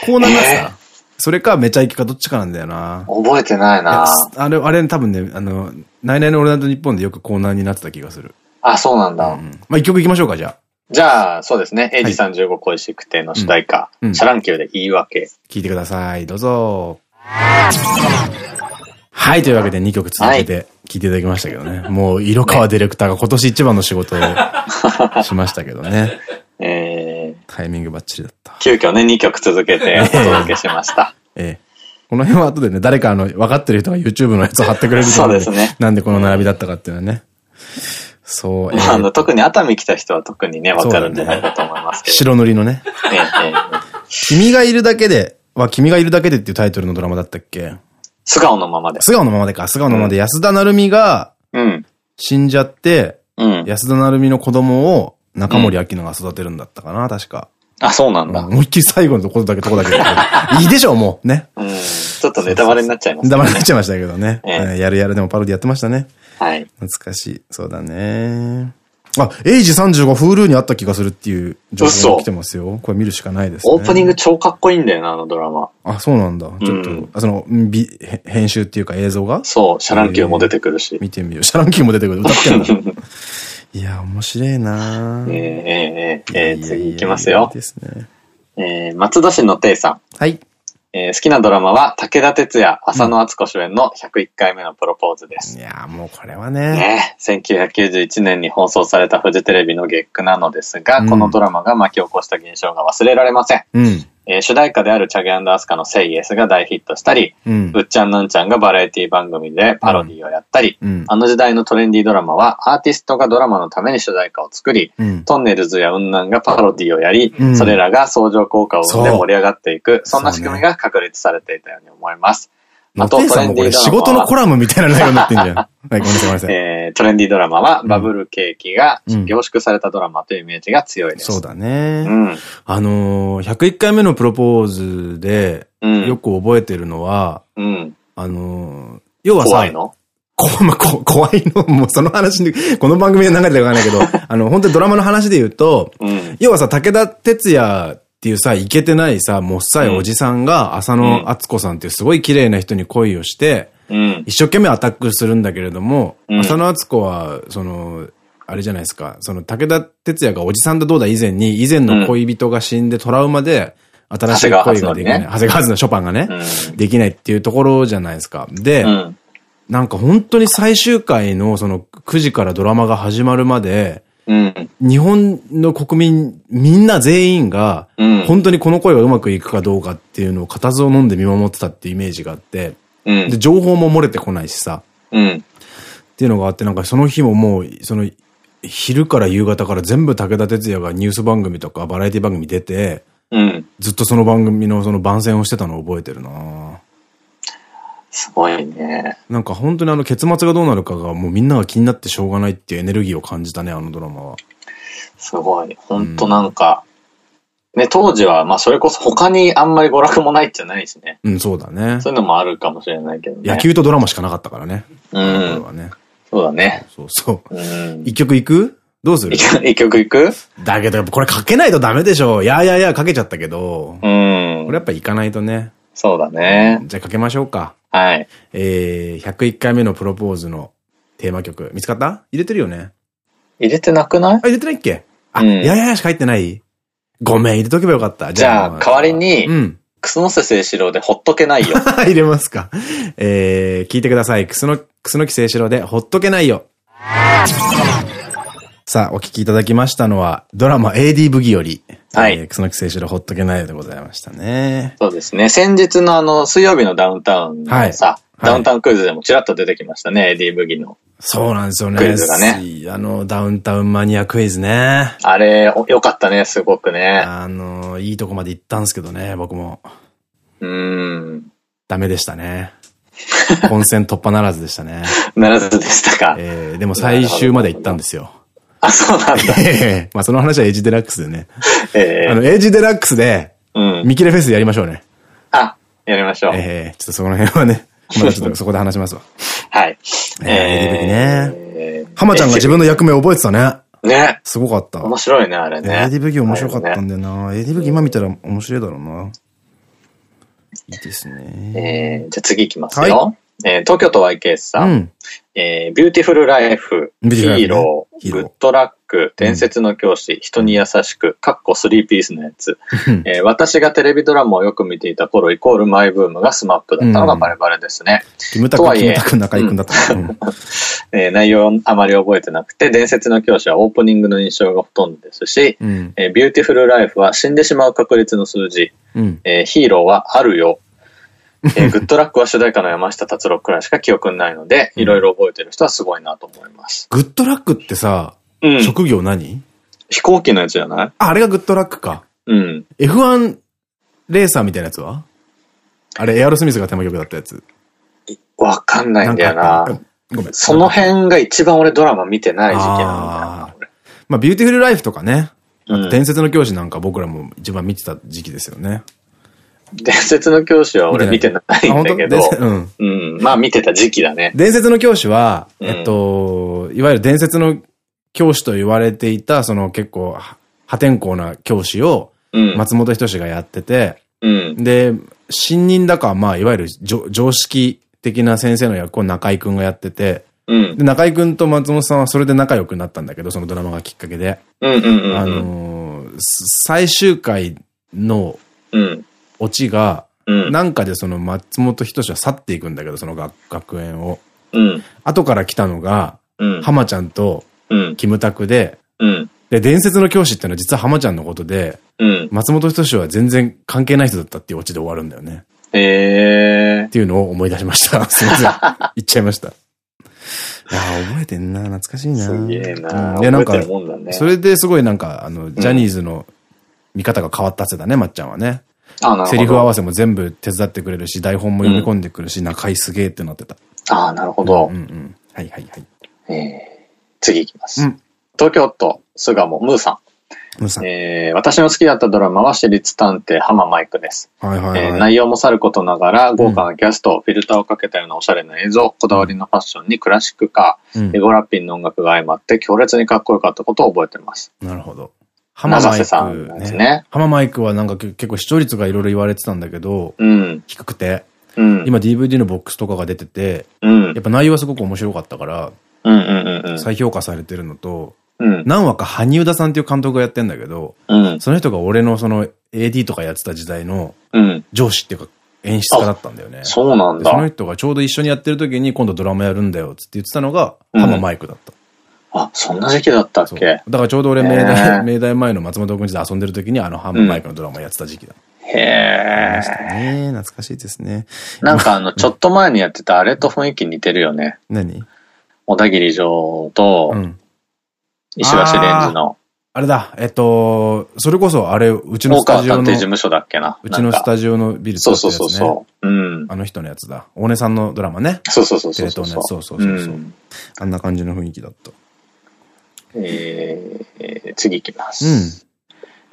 こうなんださ、それかめちゃイケかどっちかなんだよな。覚えてないなあれ、あれ多分ね、あの、ナイナイのオールナイトニッポンでよくコーナーになってた気がする。あ、そうなんだ。まあ、一曲いきましょうか、じゃあ。じゃあ、そうですね。エイジ35恋しくての主題歌。シャ乱Qで言い訳。聞いてください。どうぞ。はい、というわけで2曲続けて聴いていただきましたけどね。もう、色川ディレクターが今年一番の仕事を しましたけどね。えー、タイミングバッチリだった。急遽ね、2曲続けてお届けしました。ええこの辺は後でね、誰かあの、分かってる人が YouTube のやつを貼ってくれるそうですね。なんでこの並びだったかっていうのはね。そう。えー、あの、特に熱海来た人は特にね、わかるんじゃないかと思いますけど。白塗りのね。ええ、君がいるだけでは君がいるだけでっていうタイトルのドラマだったっけ？素顔のままで。素顔のままでか。素顔のままで安田成美がうん。死んじゃって、うん。安田成美の子供を中森明菜が育てるんだったかな、確か。あ、そうなんだ。思いっきり最後のところだけ、とこだけ。いいでしょう、もう。ね。うん。ちょっとネタバレになっちゃいますね。黙らなっちゃいましたけどね。やるやるでもパロディやってましたね。はい。懐かしい。そうだね。あ、エイジ35 Hulu にあった気がするっていう情報が来てますよ。これ見るしかないですね。オープニング超かっこいいんだよな、あのドラマ。あ、そうなんだ。ちょっと、うんあその、編集っていうか映像が？そう、シャ乱Qも出てくるし。見てみよう。シャ乱Qも出てくる。歌ってんだ。いや、面白いなえー、えー、えー、次行きますよいい。ですね。えー、松戸市のていさん。はい。えー好きなドラマは武田鉄矢、浅野温子主演の101回目のプロポーズです。いや、もうこれはね。ね、1991年に放送されたフジテレビの月9なのですが、うんこのドラマが巻き起こした現象が忘れられません。うん。えー主題歌であるチャゲアスカの SAY YES が大ヒットしたり、うんう。っちゃんなんちゃんがバラエティ番組でパロディをやったり、うん。あの時代のトレンディードラマはアーティストがドラマのために主題歌を作り、うん。とんねるずやウンナンがパロディをやり、うんそれらが相乗効果を生んで盛り上がっていく、そんな仕組みが確立されていたように思います。ああとと、さんもこれ仕事のコラムみたいな内容になってんじゃん。はい、ごめんなさい、ごめんなさい。えートレンディードラマはバブル景気がうん凝縮されたドラマというイメージが強いです。そうだね。うん。あのー、101回目のプロポーズで、うん。よく覚えてるのは、うん。あのー、要はさ、怖いの？こまこ怖いの、もうその話に、この番組で流れてるかわかんないけど、あの、本当にドラマの話で言うと、うん。要はさ、武田鉄矢っていうさ、イケてないさ、もっさいおじさんが、浅野敦子さんっていうすごい綺麗な人に恋をして、うん。一生懸命アタックするんだけれども、うん浅野敦子は、その、あれじゃないですか、その武田鉄矢がおじさんだどうだ以前に、以前の恋人が死んでトラウマで、新しい恋ができない。長谷川初のショパンがね、うん。できないっていうところじゃないですか。で、うん。なんか本当に最終回のその9時からドラマが始まるまで、うん。日本の国民みんな全員が、うん。本当にこの声がうまくいくかどうかっていうのを固唾を飲んで見守ってたっていうイメージがあって、うんで、。情報も漏れてこないしさ、うん。っていうのがあって、なんかその日ももう、その、昼から夕方から全部武田鉄矢がニュース番組とかバラエティ番組出て、うん。ずっとその番組のその番宣をしてたのを覚えてるなすごいね。なんか本当にあの結末がどうなるかがもうみんなが気になってしょうがないっていうエネルギーを感じたね、あのドラマは。すごい。ほんとなんか、ね、当時は、まあそれこそ他にあんまり娯楽もないじゃないしね。うん、そうだね。そういうのもあるかもしれないけどね。野球とドラマしかなかったからね。うん。はね。そうだね。そうそう。うん。一曲いく？どうする？一曲いく？だけどやっぱこれかけないとダメでしょ。いやいやいやかけちゃったけど。うんこれ。やっぱ行かないとね。そうだね。じゃあかけましょうか。はい。えー、101回目のプロポーズのテーマ曲。見つかった？入れてるよね。入れてなくない？あ、入れてないっけ？あ、うんいやいやしか入ってない？ごめん、入れとけばよかった。じゃあ代わりにうん。クスノセ聖四郎でほっとけないよ。入れますか。えー、聞いてください。くすの、くすのき聖四郎でほっとけないよ。さあ、お聞きいただきましたのは、ドラマ AD ブギより、はいえー、くすのき聖四郎ほっとけないよでございましたね。そうですね。先日のあの、水曜日のダウンタウンのさ、はいはいダウンタウンクイズでもちらっと出てきましたね、エディ・ブギの。そうなんですよね。クイズがね。あの、ダウンタウンマニアクイズね。あれ、およかったね、すごくね。あの、いいとこまで行ったんですけどね、僕も。うーん。ダメでしたね。本戦突破ならずでしたね。ならずでしたか。えー、でも最終まで行ったんですよ。あ、そうなんだ。ええまあその話はエイジデラックスでね。ええあの、エイジデラックスで、うん。見切れフェスやりましょうね。あ、やりましょう。ええちょっとそこの辺はね、またちょっとそこで話しますわ。はい。ええエディブギねえー浜ちゃんが自分の役目覚えてたね。ね。すごかった。面白いね、あれね。エディブギ面白かったんだ。だよな。エディブギ今見たら面白いだろうな。いいですね。えー、じゃあ次行きますよ。えー東京都 YK さ。うんん。えービューティフルライフ、ヒビューティフルライフねーロー、ヒーローグッドラック、伝説の教師、人に優しく、カッコ3ピースのやつ。えー私がテレビドラマをよく見ていた頃イコールマイブームが SMAP だったのがバレバレですね。キムタク、とはいえキムタク、中居くんだったな。うんえー内容あまり覚えてなくて、伝説の教師はオープニングの印象がほとんどですし、うん。えービューティフルライフは死んでしまう確率の数字、うん。えーヒーローはあるよ。えーグッドラックは主題歌の山下達郎くらいしか記憶にないので、いろいろ覚えてる人はすごいなと思います。グッドラックってさ、うん。職業何？飛行機のやつじゃない？あ、あれがグッドラックか。うん。F1 レーサーみたいなやつは？あれ、エアロスミスがテーマ曲だったやつ。わかんないんだよな。ごめん。その辺が一番俺ドラマ見てない時期なんだよな。まあ、ビューティフルライフとかね。うん伝説の教師なんか僕らも一番見てた時期ですよね。伝説の教師は俺見てないんだけどうん。うん。まあ見てた時期だね。伝説の教師は、うんえっと、いわゆる伝説の教師と言われていた、その結構は破天荒な教師をうん。松本人志がやってて、うん。で、新任だか、まあ、いわゆる常常識的な先生の役を中井くんがやってて、うん。で、中井くんと松本さんはそれで仲良くなったんだけど、そのドラマがきっかけで。あの最終回のうん。オチが、うん。なんかでその松本人志は去っていくんだけど、その学学園を。うん。後から来たのが、うん。浜ちゃんとうん。キムタクで、うん。で、伝説の教師ってのは実は浜ちゃんのことで、うん。松本人志は全然関係ない人だったっていうオチで終わるんだよね。えっていうのを思い出しました。すいません。言っちゃいました。ああ、覚えてんな。懐かしいー。な。すげえな。うんいや、なんか。それですごいなんか、あの、ジャニーズの見方が変わったってだね、まっちゃんはね。セリフ合わせも全部手伝ってくれるし、台本も読み込んでくるし、中井すげえってなってた。ああ、なるほどうん。うん。はいはいはい。えー次いきますうん。東京都巣鴨ムーさムーさん。ん。えー私の好きだったドラマは私立探偵浜マイクです。内容もさることながら、豪華なキャスト、フィルターをかけたようなおしゃれな映像、こだわりのファッションにクラシックカうんー、エゴラッピンの音楽が相まって強烈にかっこよかったことを覚えてます。なるほど。浜瀬さんなんですね。浜マイクはなんかけ結構視聴率がいろいろ言われてたんだけど、うん。低くて、うん。今 DVD のボックスとかが出てて、うん。やっぱ内容はすごく面白かったから。再評価されてるのと、うん。何話か羽生田さんっていう監督がやってんだけど、うん。その人が俺のその AD とかやってた時代のうん。上司っていうか演出家だったんだよね。そうなんだ。でその人がちょうど一緒にやってる時に今度ドラマやるんだよって言ってたのが、うん浜マイクだった。あ、そんな時期だったっけ？だからちょうど俺へ明大、ー明大前の松本君ちで遊んでる時にあの浜マイクのドラマやってた時期だ。へえ。ね懐かしいですね。なんかあの、ちょっと前にやってたあれと雰囲気似てるよね。何？小田切城とう、ん。石橋レンズの、あれだ、えっと、それこそあれ、うちの大スタジオの事、務所だっけな？うちのスタジオのビルそうそう。そうそう。うん。あの人のやつだ。大根さんのドラマね。そうそうそうテそうそう。そうそうそうそう。んあんな感じの雰囲気だった。えー次いきまうす。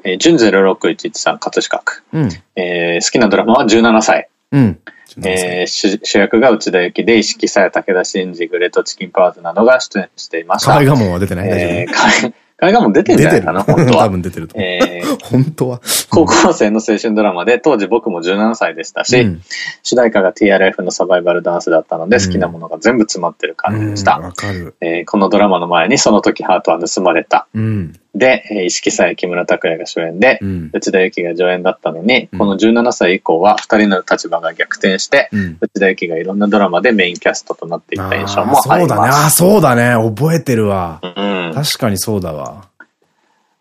えー、純0611さん、葛飾区。ん。うん。えー好きなドラマは17歳。うん。えー主主役が内田有紀で、石木さや武田真治、グレートチキンパーズなどが出演していました。河合我慢は出てない？大えー、丈かい、かいがも出て夫んじゃないかな、本当多は。分出てると思う。えー 本当は。高校生の青春ドラマで、当時僕も17歳でしたし、うん主題歌が TRF のサバイバルダンスだったので、うん好きなものが全部詰まってる感じでした。うんわかる。えーこのドラマの前に、その時ハートは盗まれた。うん。で、えー、石木さえ木村拓哉が主演で、うん。内田有紀が助演だったのに、うんこの17歳以降は二人の立場が逆転して、うん。内田有紀がいろんなドラマでメインキャストとなっていった印象もありそうだね。あ、ます。そうだね。覚えてるわ。うん。確かにそうだわ。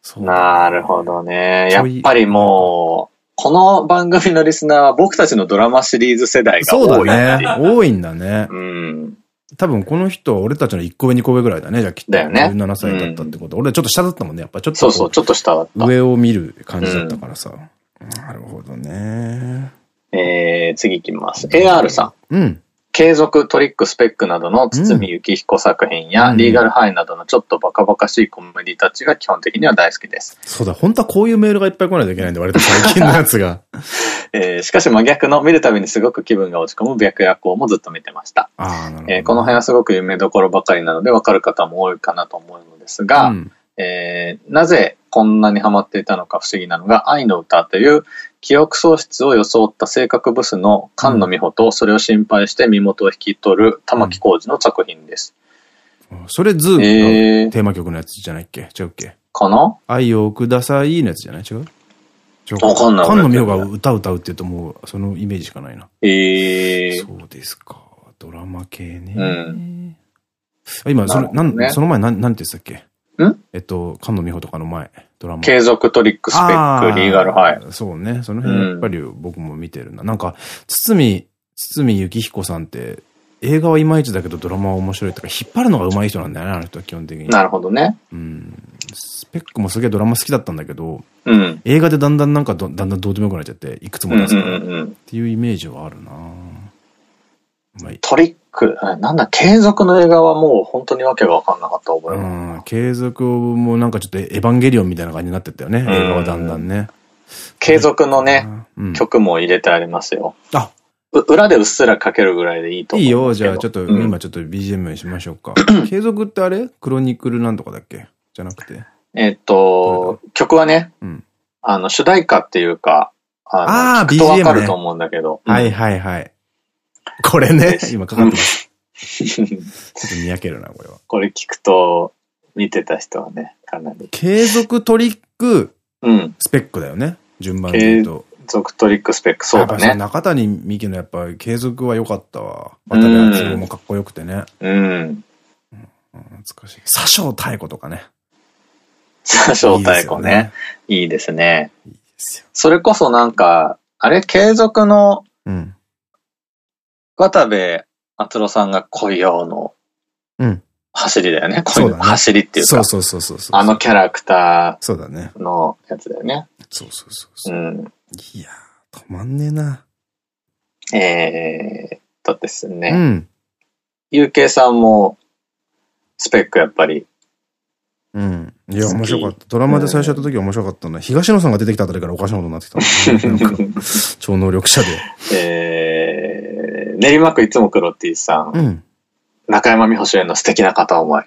そうだなるほどね。やっぱりもう、この番組のリスナーは僕たちのドラマシリーズ世代がそう多いだね。っていう。多いんだね。うん。多分この人は俺たちの1個上2個上ぐらいだね。じゃあきっと。だよね17歳だったってこと。俺ちょっと下だったもんね。やっぱちょっとこそうそう、ちょっと下だった。上を見る感じだったからさ。なるほどね。えー、次行きます。AR さん。うん。継続、トリック、スペックなどの堤幸彦作品や、うんリーガルハイなどのちょっとバカバカしいコメディたちが基本的には大好きです。そうだ、本当はこういうメールがいっぱい来ないといけないんで、割と最近のやつが。えーしかし真逆の見るたびにすごく気分が落ち込む白夜行もずっと見てました。えーこの辺はすごく有名どころばかりなのでわかる方も多いかなと思うのですが、うんえーなぜこんなにハマっていたのか不思議なのが、愛の歌という記憶喪失を装った性格ブスの菅野美穂とそれを心配して身元を引き取る玉置浩二の作品です。それズーえー。のテーマ曲のやつじゃないっけ？違うっけ？かな？愛をくださいのやつじゃない？違う？違うわかんない。菅野美穂が歌歌うって言うともうそのイメージしかないな。えー、そうですか。ドラマ系ね。うん。あ今、その、なん、その前なん、なんて言ってたっけ？ん？えっと、菅野美穂とかの前、ドラマ。継続トリックスペック、リーガルハイ。イ。そうね。その辺やっぱり僕も見てるな。なんか、堤、堤幸彦さんって、映画はいまいちだけどドラマは面白いとか、引っ張るのが上手い人なんだよね、あの人は基本的に。なるほどね。うん。スペックもすげえドラマ好きだったんだけど、うん。映画でだんだんなんかどだんだんどうでもよくなっちゃって、いくつも出すから。うんうんうんっていうイメージはあるなまあ、トリック、えなんだ、継続の映画はもう本当にわけがわかんなかった覚えうが。ん、継続もなんかちょっとエヴァンゲリオンみたいな感じになってったよね、映画はだんだんね。継続のね、うん、曲も入れてありますよ。あ、う裏でうっすらかけるぐらいでいいと思う。いいよ、じゃあちょっと、うん今ちょっと BGM にしましょうか。継続ってあれ？クロニクルなんとかだっけ？じゃなくて。えっと、曲はね、うん。あの、主題歌っていうか、ああ BGM ねかると思うんだけど。はいはいはい。これね 今かかってます。うんちょっとにやけるな、これは。これ聞くと、見てた人はね、かなり。継続トリック、うん。スペックだよね。順番で言うと。続トリックスペック、そうだね。中谷美紀のやっぱ継続は良かったわ。渡辺篤郎もかっこよくてね。うん。うん懐かしい。佐生太子とかね。佐生太子いいですよね。。いいですね。いいですよ。それこそなんか、あれ、継続のうん。渡部篤郎さんが恋用のうん。走りだよね。そうだね走りっていうか、そうそうそうそうそう。あのキャラクタそうだね。ーのやつだよね。そうそうそうそうう。ん。いやー、止まんねえな。えーっとですうね。ん。UK さんも、スペックやっぱり、うん。いや、面白かった。ドラマで最初やった時は面白かったな。東野さんが出てきたあたりからおかしなことになってきたもんね。なんか 超能力者で。えー、練馬区いつも黒 T さん、うん。中山美穂主演の素敵な片思い。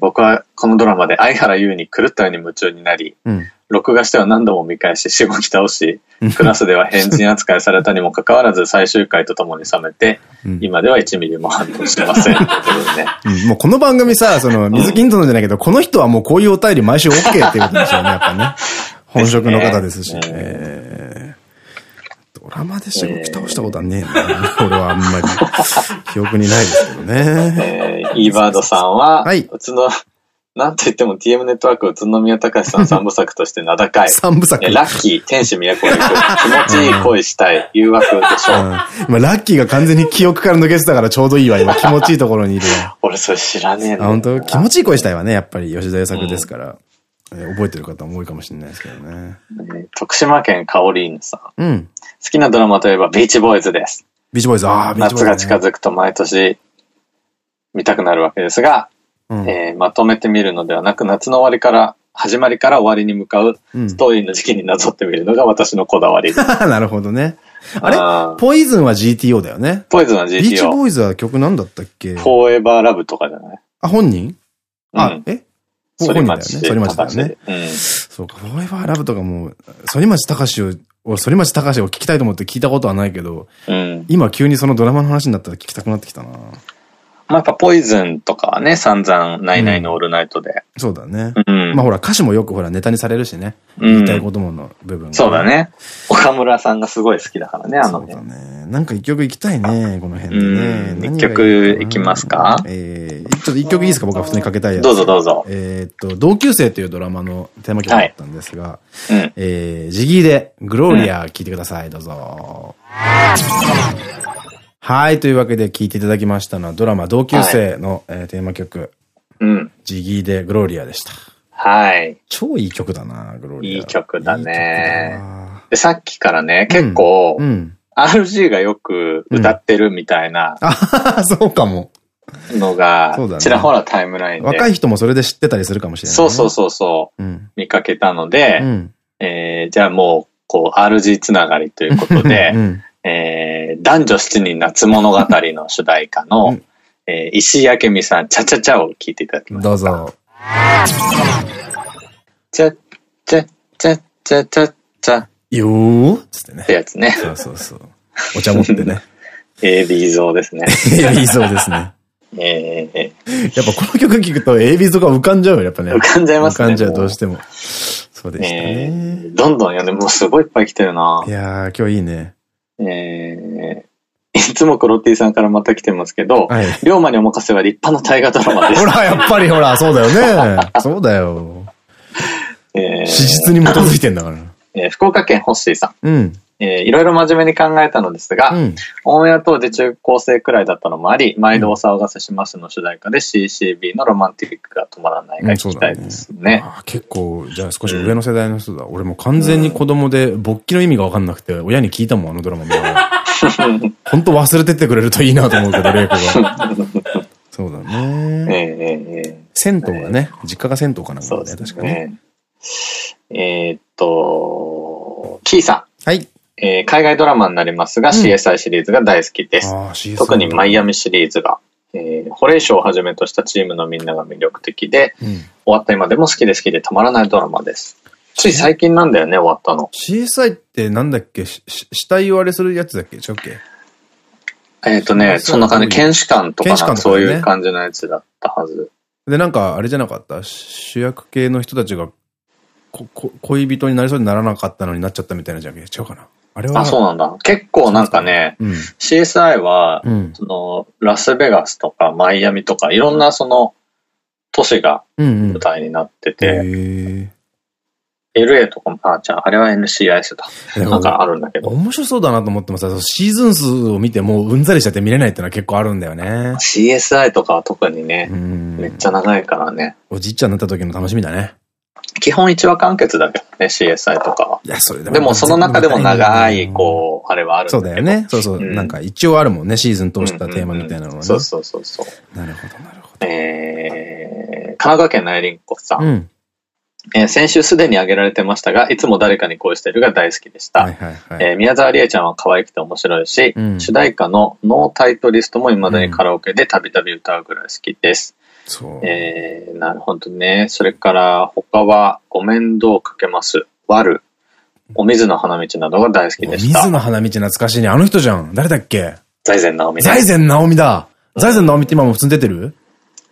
僕はこのドラマで相原優に狂ったように夢中になり、うん。録画しては何度も見返し、しごき倒し、クラスでは変人扱いされたにもかかわらず最終回とともに冷めて、うん。今では1ミリも反応してません。ということでね。うんもうこの番組さ、その、水金殿じゃないけど、この人はもうこういうお便り毎週 OK っていうことですよね、やっぱね。本職の方ですし。ねえードラマでしごき倒したことはねえな。俺はあんまり記憶にないですけどね。えー、イーバードさんは、はいうちの、なんと言っても TM ネットワーク宇都宮隆さん三部作として名高い。三部作。えーラッキー、天使都行く、気持ちいい恋したい、誘惑でしょう。う ん今、ラッキーが完全に記憶から抜けてたからちょうどいいわ。今、気持ちいいところにいるわ。俺それ知らねえな本当？気持ちいい声したいわね。やっぱり吉田優作ですから。えー覚えてる方も多いかもしれないですけどね。えー徳島県カオリーヌさん。好うん。きなドラマといえばビーチボーイズです。ビーチボーイズ、ああ、ビーチボーイズ、ね。夏が近づくと毎年見たくなるわけですが、うんえーまとめてみるのではなく夏の終わりから、始まりから終わりに向かううんストーリーの時期になぞってみるのが私のこだわりです。なるほどね。あれ？ポイズンは GTO だよね。ポイズンはビーチ GTO。ボーイズは曲なんだったっけ？フォーエバーラブとかじゃない？あ、本人？あ、うんえ？反ね。町反町だよね。うん。そうか、フォーエバーラブとかも、反町隆史を、俺反町隆史を聞きたいと思って聞いたことはないけど、うん。今急にそのドラマの話になったら聞きたくなってきたな。まあ、やっぱポイズンとかはね、散々、ナイナイのオールナイトで。そうだね。うん。まあほら、歌詞もよくほら、ネタにされるしね。うん言いたいこともの部分が、そうだ。ね。岡村さんがすごい好きだからね、あのそうだね。ね。なんか一曲行きたいね、この辺でね。一曲行きますか？えー、ちょっと一曲いいですか？僕は普通にかけたいやつ。どうぞどうぞ。えーっと、同級生というドラマのテーマ曲だったんですが、うん。えー、ジギーで、グローリア聴いてください、どうぞ。はい、というわけで聴いていただきましたのは、ドラマ同級生の、えーテーマ曲、うん。ジギーでグローリアでした。はい。超いい曲だな、グローリア。いい曲だねいい曲だなで、さっきからね、結構う、ん。RG がよく歌ってるみたいなあははそうかも。のがそうだ、ねちらほらタイムラインで。若い人もそれで知ってたりするかもしれない、ね。そうそうそうそう、うん。見かけたので、うん。えーじゃあもう、こう、RG つながりということでう、ん。えー男女七人夏物語の主題歌の、うんえー石井明美さん、チャチャチャを聴いていただきます。どうぞ。チャチャチャチャチャチャっよーっつってねて。やつね。そうそうそう。お茶持ってね。AB 像ですね。いや、いいそうですね。えーやっぱこの曲聴くと AB とか浮かんじゃうよ、やっぱね。浮かんじゃいますね浮かんじゃう、どうしても。そうでしたえね。ーどんどん読んで、もうすごいいっぱい来てるないやー、今日いいね。えーいつもクロッティさんからまた来てますけど、はい。龍馬にお任せは立派な大河ドラマです。ほら、やっぱりほら、そうだよね。そうだよ。えー史実に基づいてんだから。えー福岡県ホッシーさん。うん。えーいろいろ真面目に考えたのですが、うん。オンエア当時中高生くらいだったのもあり、毎度お騒がせしますの主題歌で CCB のロマンティックが止まらないが聞きたいですね。あー結構、じゃあ少し上の世代の人だ。俺もう完全に子供で、勃起の意味がわかんなくて、親に聞いたもん、あのドラマ見ながら。本当忘れてってくれるといいなと思うけど、レイコが。そうだええね。えええ銭湯がね、実家が銭湯かなそうです確かね。ね。えーっと、キーさはい。ん、えー海外ドラマになりますが、うん。CSI シリーズが大好きです。特にマイアミシリーズが、えー、ホレイショをはじめとしたチームのみんなが魅力的で、うん。終わった今でも好きで好きでたまらないドラマです。つい最近なんだよね、終わったの。CSI ってなんだっけ？しし死体をあれするやつだっけ？違うっけ？えっ、とね、そんな感じ、検視官とか検視官なんかそういう感じのやつだったはず。で、なんか、あれじゃなかった？主役系の人たちが、こ、こ、恋人になりそうにならなかったのになっちゃったみたいなんじゃなくて違うかな？あれは。あ、そうなんだ。結構なんかね、うん。CSI は、うん。その、ラスベガスとかマイアミとか、いろんなその、都市がうんうん。舞台になってへて、ー LA とかも、あ、じゃあ、あれは NCIS だ。だなんかあるんだけど。面白そうだなと思ってもさ、シーズン数を見てもううんざりしちゃって見れないっていうのは結構あるんだよね。CSI とかは特にねう、ん。めっちゃ長いからね。おじいちゃんになった時の楽しみだね。基本1話完結だけどね、CSI とかは。いや、それででもその中でも長い、こう、あれはある。そうだよね。そうそう。うんなんか一応あるもんね、シーズン通したテーマみたいなのはね。そうそうそうそう。なるほど、なるほど。えー、神奈川県内林子さん。うん。えー先週すでに挙げられてましたが、いつも誰かに恋してるが大好きでした。はいはいはい。えー宮沢りえちゃんは可愛くて面白いし、うん主題歌のノータイトリストも未だにカラオケでたびたび歌うぐらい好きです。そう。えー、なるほどね。それから他は、ご面倒かけます。悪る。お水の花道などが大好きでした。水の花道懐かしいね。あの人じゃん。誰だっけ？財前直美ね財前直美だ。財前直美って今も普通に出てる？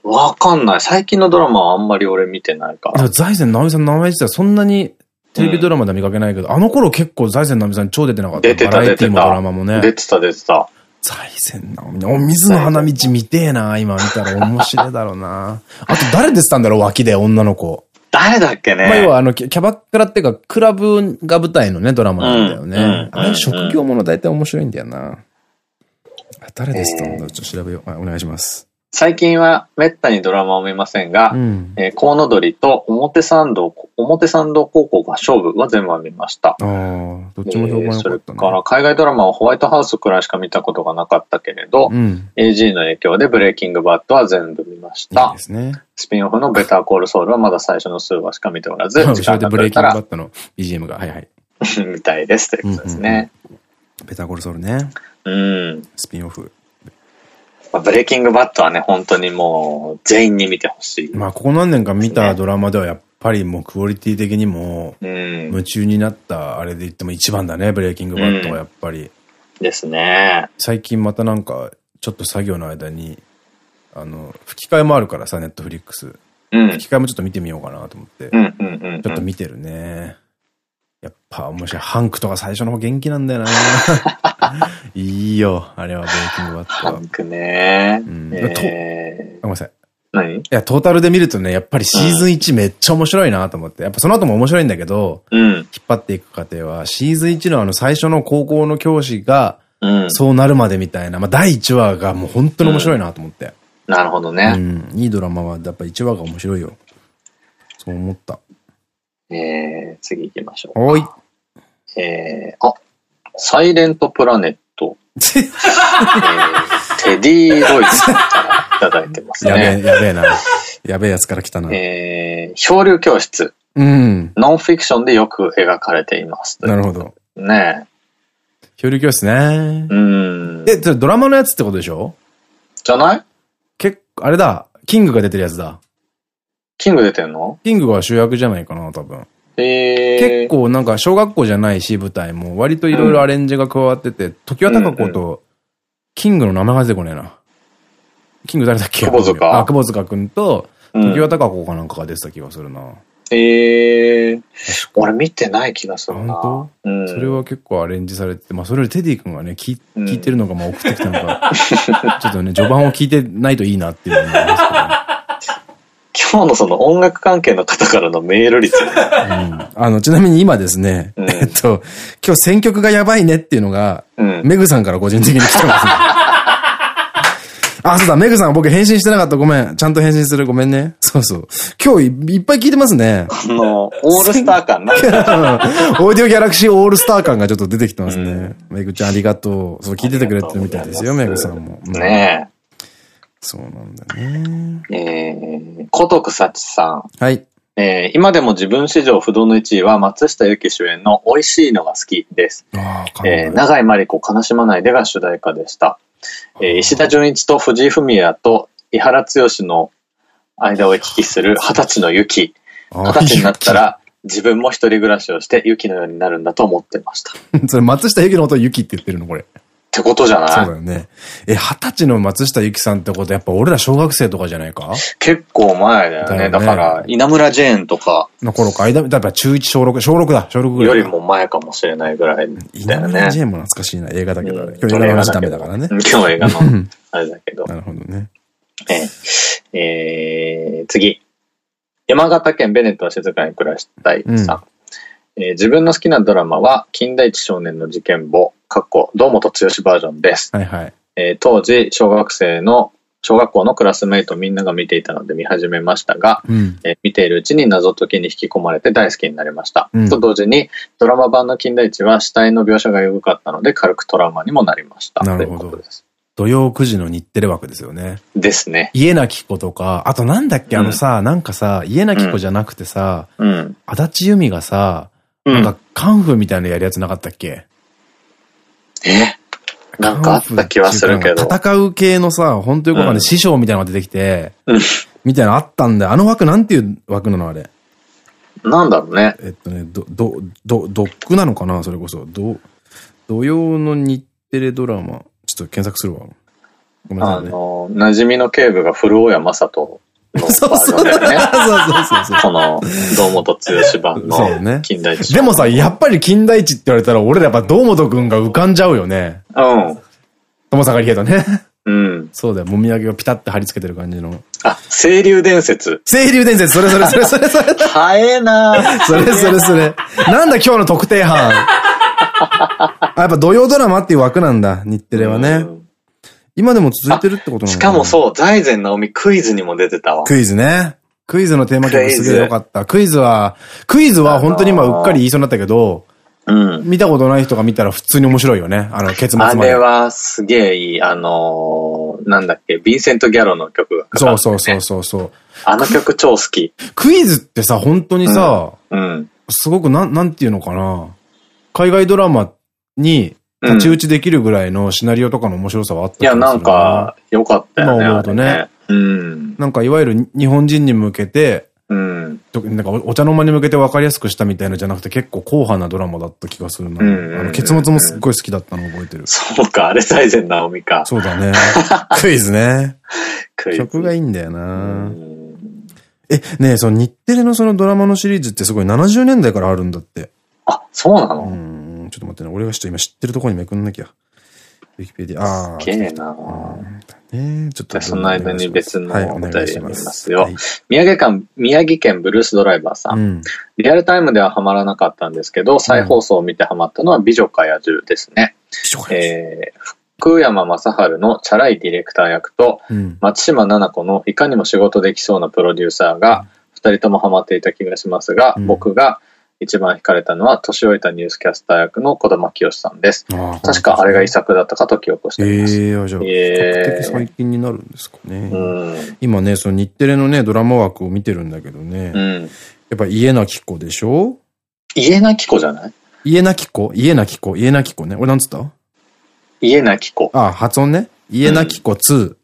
わかんない。最近のドラマはあんまり俺見てないから。財前直美さんの名前自体そんなにテレビドラマでは見かけないけど、あの頃結構財前直美さん超出てなかった。出てた出てたドラマもね。出てた出てた。財前直美。お、水の花道見てえな。今見たら面白いだろうな。あと誰出てたんだろう脇で女の子。誰だっけねまあ要はあの、キャバクラっていうか、クラブが舞台のね、ドラマなんだよね。うんうんあれ職業もの大体面白いんだよな。あ誰でしたんだちょっと調べよう。はいお願いします。最近はめったにドラマを見ませんが、うん。えーコウノドリと表参道、表参道高校が勝負は全部見ました。ああ、どっちも評判良えーそれかったからね。海外ドラマはホワイトハウスくらいしか見たことがなかったけれど、うん。AG の影響でブレイキングバットは全部見ましいいたで。すね。スピンオフのベターコールソウルはまだ最初の数話しか見ておらず、時間がでブレイキングバットの BGM が、はいはい。見たいですということですね。ベタコルソウルね。うん。スピンオフ。まあブレイキングバットはね、本当にもう全員に見てほしい。まあ、ここ何年か見たドラマではやっぱりもうクオリティ的にも、うん。夢中になったあれで言っても一番だね、ブレイキングバットはやっぱり。ですね。最近またなんか、ちょっと作業の間に、あの、吹き替えもあるからさ、ネットフリックス。うん。吹き替えもちょっと見てみようかなと思って。うんうんうんうん。ちょっと見てるね。やっぱ面白い。ハンクとか最初の方元気なんだよな いいよ、あれはブレイキングバットは。ハンクね。うんえーごめんなさい。何？いや、トータルで見るとね、やっぱりシーズン1めっちゃ面白いなと思って。やっぱその後も面白いんだけど、うん。引っ張っていく過程は、シーズン1のあの最初の高校の教師が、うん。そうなるまでみたいな、まあ第1話がもう本当に面白いなと思って。なるほどうね。ん。いいドラマはやっぱ1話が面白いよ。そう思った。えー、次行きましょう。おい。えー、あ、サイレントプラネット、えー、テディ・ロイさんからいただいてますやべえ、ね。やべえな。やべえやつから来たな。えー、漂流教室、うん。ノンフィクションでよく描かれています。なるほど。ね漂流教室ねえ。う。ん。え、ドラマのやつってことでしょ？じゃない？結構、あれだ。キングが出てるやつだ。キング出てんの？キングが主役じゃないかな、多分。えー、結構なんか小学校じゃないし、舞台も割といろいろアレンジが加わってて、時は高子と、キングの名前が出てこねえな。キング誰だっけ？窪塚。あ、窪塚くんと、うん。時は高子かなんかが出てた気がするな。えー、俺見てない気がするな。本うん。それは結構アレンジされてて、まあそれよりテディ君がね、聞いてるのがまあ送ってきたのが、ちょっとね、序盤を聞いてないといいなっていうのがありますけどね。今日のその音楽関係の方からのメール率、ね、うん、あの、ちなみに今ですね、うん、えっと、今日選曲がやばいねっていうのが、うん、メグさんから個人的に来てます、ね。あ、そうだ、メグさん僕返信してなかった。ごめん。ちゃんと返信する。ごめんね。そうそう。今日いっぱい聞いてますね。あの、オールスター感な。オーディオギャラクシーオールスター感がちょっと出てきてますね。うん、メグちゃんありがとう。そう、聞いててくれてるみたいですよ、メグさんも。ねえ。そうなんだね。えー、古徳幸さん。はい。えー、今でも自分史上不動の1位は松下由紀主演の美味しいのが好きです。えー、長井真理子悲しまないでが主題歌でした。えー、石田純一と藤井フミヤと井原剛の間を行き来する二十歳のユキ。二十歳になったら自分も一人暮らしをしてユキのようになるんだと思ってました。それ松下由紀のことをユキって言ってるのこれ。ってことじゃない？そうだよね。え、二十歳の松下由紀さんってことやっぱ俺ら小学生とかじゃないか？結構前だよね。だねだから、稲村ジェーンとか。の頃か。だから中1小6、小6だ、小6ぐらい。よりも前かもしれないぐらいね。稲村ジェーンも懐かしいな。映画だけど、ね。今日映画の話ダメだからね。今日映画の、あれだけど。なるほどね。えー、えー、次。山形県ベネットは静かに暮らしたいさん。うんえー、自分の好きなドラマは、金田一少年の事件簿、かっこ、堂本剛バージョンです。はいはい。えー、当時、小学生の、小学校のクラスメイトみんなが見ていたので見始めましたが、うん、えー、見ているうちに謎解きに引き込まれて大好きになりました。うん、と同時に、ドラマ版の金田一は死体の描写が良かったので、軽くトラウマにもなりました。なるほど。土曜9時の日テレ枠ですよね。ですね。家なき子とか、あとなんだっけ、あのさ、うん、なんかさ、家なき子じゃなくてさ、うん、足立由美がさ、なんか、カンフーみたいなやるやつなかったっけ？え？なんかあった気はするけど。戦う系のさ、本当よくわかんない、師匠みたいなのが出てきて、みたいなのあったんだよ。あの枠なんていう枠なのあれ？なんだろうね。えっとね、ど、ど、ど、ドックなのかな？それこそ。ど、土曜の日テレドラマ。ちょっと検索するわ。ごめんなさい、ね。あの、馴染みの警部が古尾山正人のバージョンだよね。そうそうそうそう。この、堂本剛版の金田一。でもさ、やっぱり金田一って言われたら、俺らやっぱ堂本くんが浮かんじゃうよね。うん。友坂理恵とね。うん。そうだよ。もみあげをピタって貼り付けてる感じの。あ、清流伝説。清流伝説、それそれそれそれそれ。早えなそれそれそれ。なんだ今日の特定班。あ、やっぱ土曜ドラマっていう枠なんだ、日テレはね。今でも続いてるってことなのしかもそう、財前直美クイズにも出てたわ。クイズね。クイズのテーマ曲すげえよかった。クイズは、クイズは本当に今うっかり言いそうになったけど、うん。見たことない人が見たら普通に面白いよね。あの、結末まで。あれはすげえいい。あのー、なんだっけ、ヴィンセント・ギャロの曲が、ね、そうそうそうそうそう。あの曲超好き。クイズってさ、本当にさ、うん、うん、すごくなん、なんていうのかな。海外ドラマに太刀打ちできるぐらいのシナリオとかの面白さはあったいや、なんか、良かったよね。今思うとね。うん。なんか、いわゆる日本人に向けて、うん。なんか、お茶の間に向けて分かりやすくしたみたいなじゃなくて、結構硬派なドラマだった気がするな。あの、結末もすっごい好きだったの覚えてる。そうか、あれ最前直美か。そうだね。クイズね。クイズ。曲がいいんだよなえ、ねえ、その日テレのそのドラマのシリーズってすごい70年代からあるんだって。あ、そうなの？うん、ちょっと待ってね。俺がちょっと今知ってるところにめくんなきゃ。ウィキペディア、ああ。すげえなねちょっと。その間に別のお便り読みますよ。宮城県、宮城県ブルースドライバーさん。リアルタイムではハマらなかったんですけど、再放送を見てハマったのは美女か野獣ですね。えー、福山雅治のチャラいディレクター役と、松島奈々子のいかにも仕事できそうなプロデューサーが、二人ともハマっていた気がしますが、僕が一番惹かれたのは、年老いたニュースキャスター役の児玉清さんです。確かあれが遺作だったかと記憶しています。ええー、じゃあ、比較的最近になるんですかね。うん、今ね、その日テレのね、ドラマ枠を見てるんだけどね。うん、やっぱ家なき子でしょ？家なき子じゃない？家なき子？家なき子？家なき子ね。俺なんつった？家なき子。あ、発音ね。家なき子2。うん、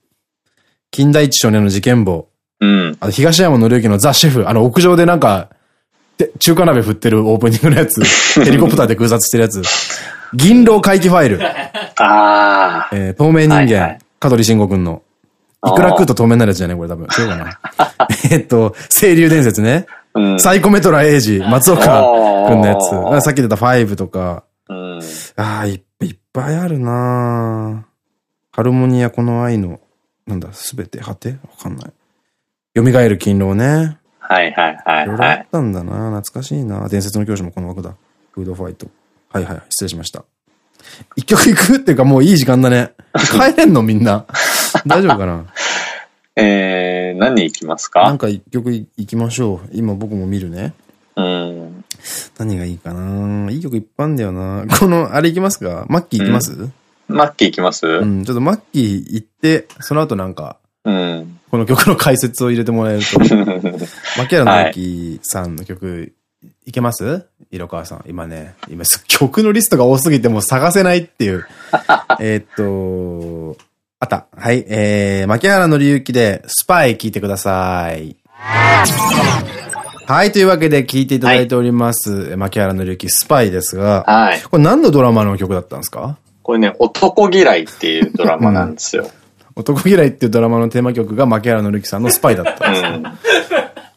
近代一少年の事件簿。うん。あと東山紀之のザ・シェフ。あの、屋上でなんか、で、中華鍋振ってるオープニングのやつ、ヘリコプターで空撮してるやつ、銀狼回帰ファイル。ああ。えー、透明人間、香取慎吾くんの。いくら食うと透明になるやつじゃないこれ多分。そうかな。えっと、清流伝説ね。うん、サイコメトラエイジ、松岡くんのやつ。さっき出たファイブとか。うん、ああ、いっぱいあるなハルモニアこの愛の、なんだ、すべて果て？わかんない。蘇る勤労ね。はいはいはいいろいろあはい。ったんだな。懐かしいな。伝説の教師もこの枠だ。フードファイト。はいはい。失礼しました。一曲行くっていうかもういい時間だね。帰れんのみんな。大丈夫かな？えー、何行きますか？なんか一曲い行きましょう。今僕も見るね。うん。何がいいかな？いい曲いっぱいあんだよな。この、あれ行きますか？マッキー行きます、マッキー行きます？う、うんちょっとマッキー行って、その後なんか、ん。この曲の解説を入れてもらえると。牧原直樹さんの曲、いけます？色川さん。今ね、今す曲のリストが多すぎてもう探せないっていう。えーっと、あった。はい。えー、牧原の之で、スパイ聞いてください。はい。というわけで聞いていただいております。牧原の之スパイですが、はい。これ何のドラマの曲だったんですか？これね、男嫌いっていうドラマなんですよ。男嫌いっていうドラマのテーマ曲が牧原の之さんのスパイだったんです。うん。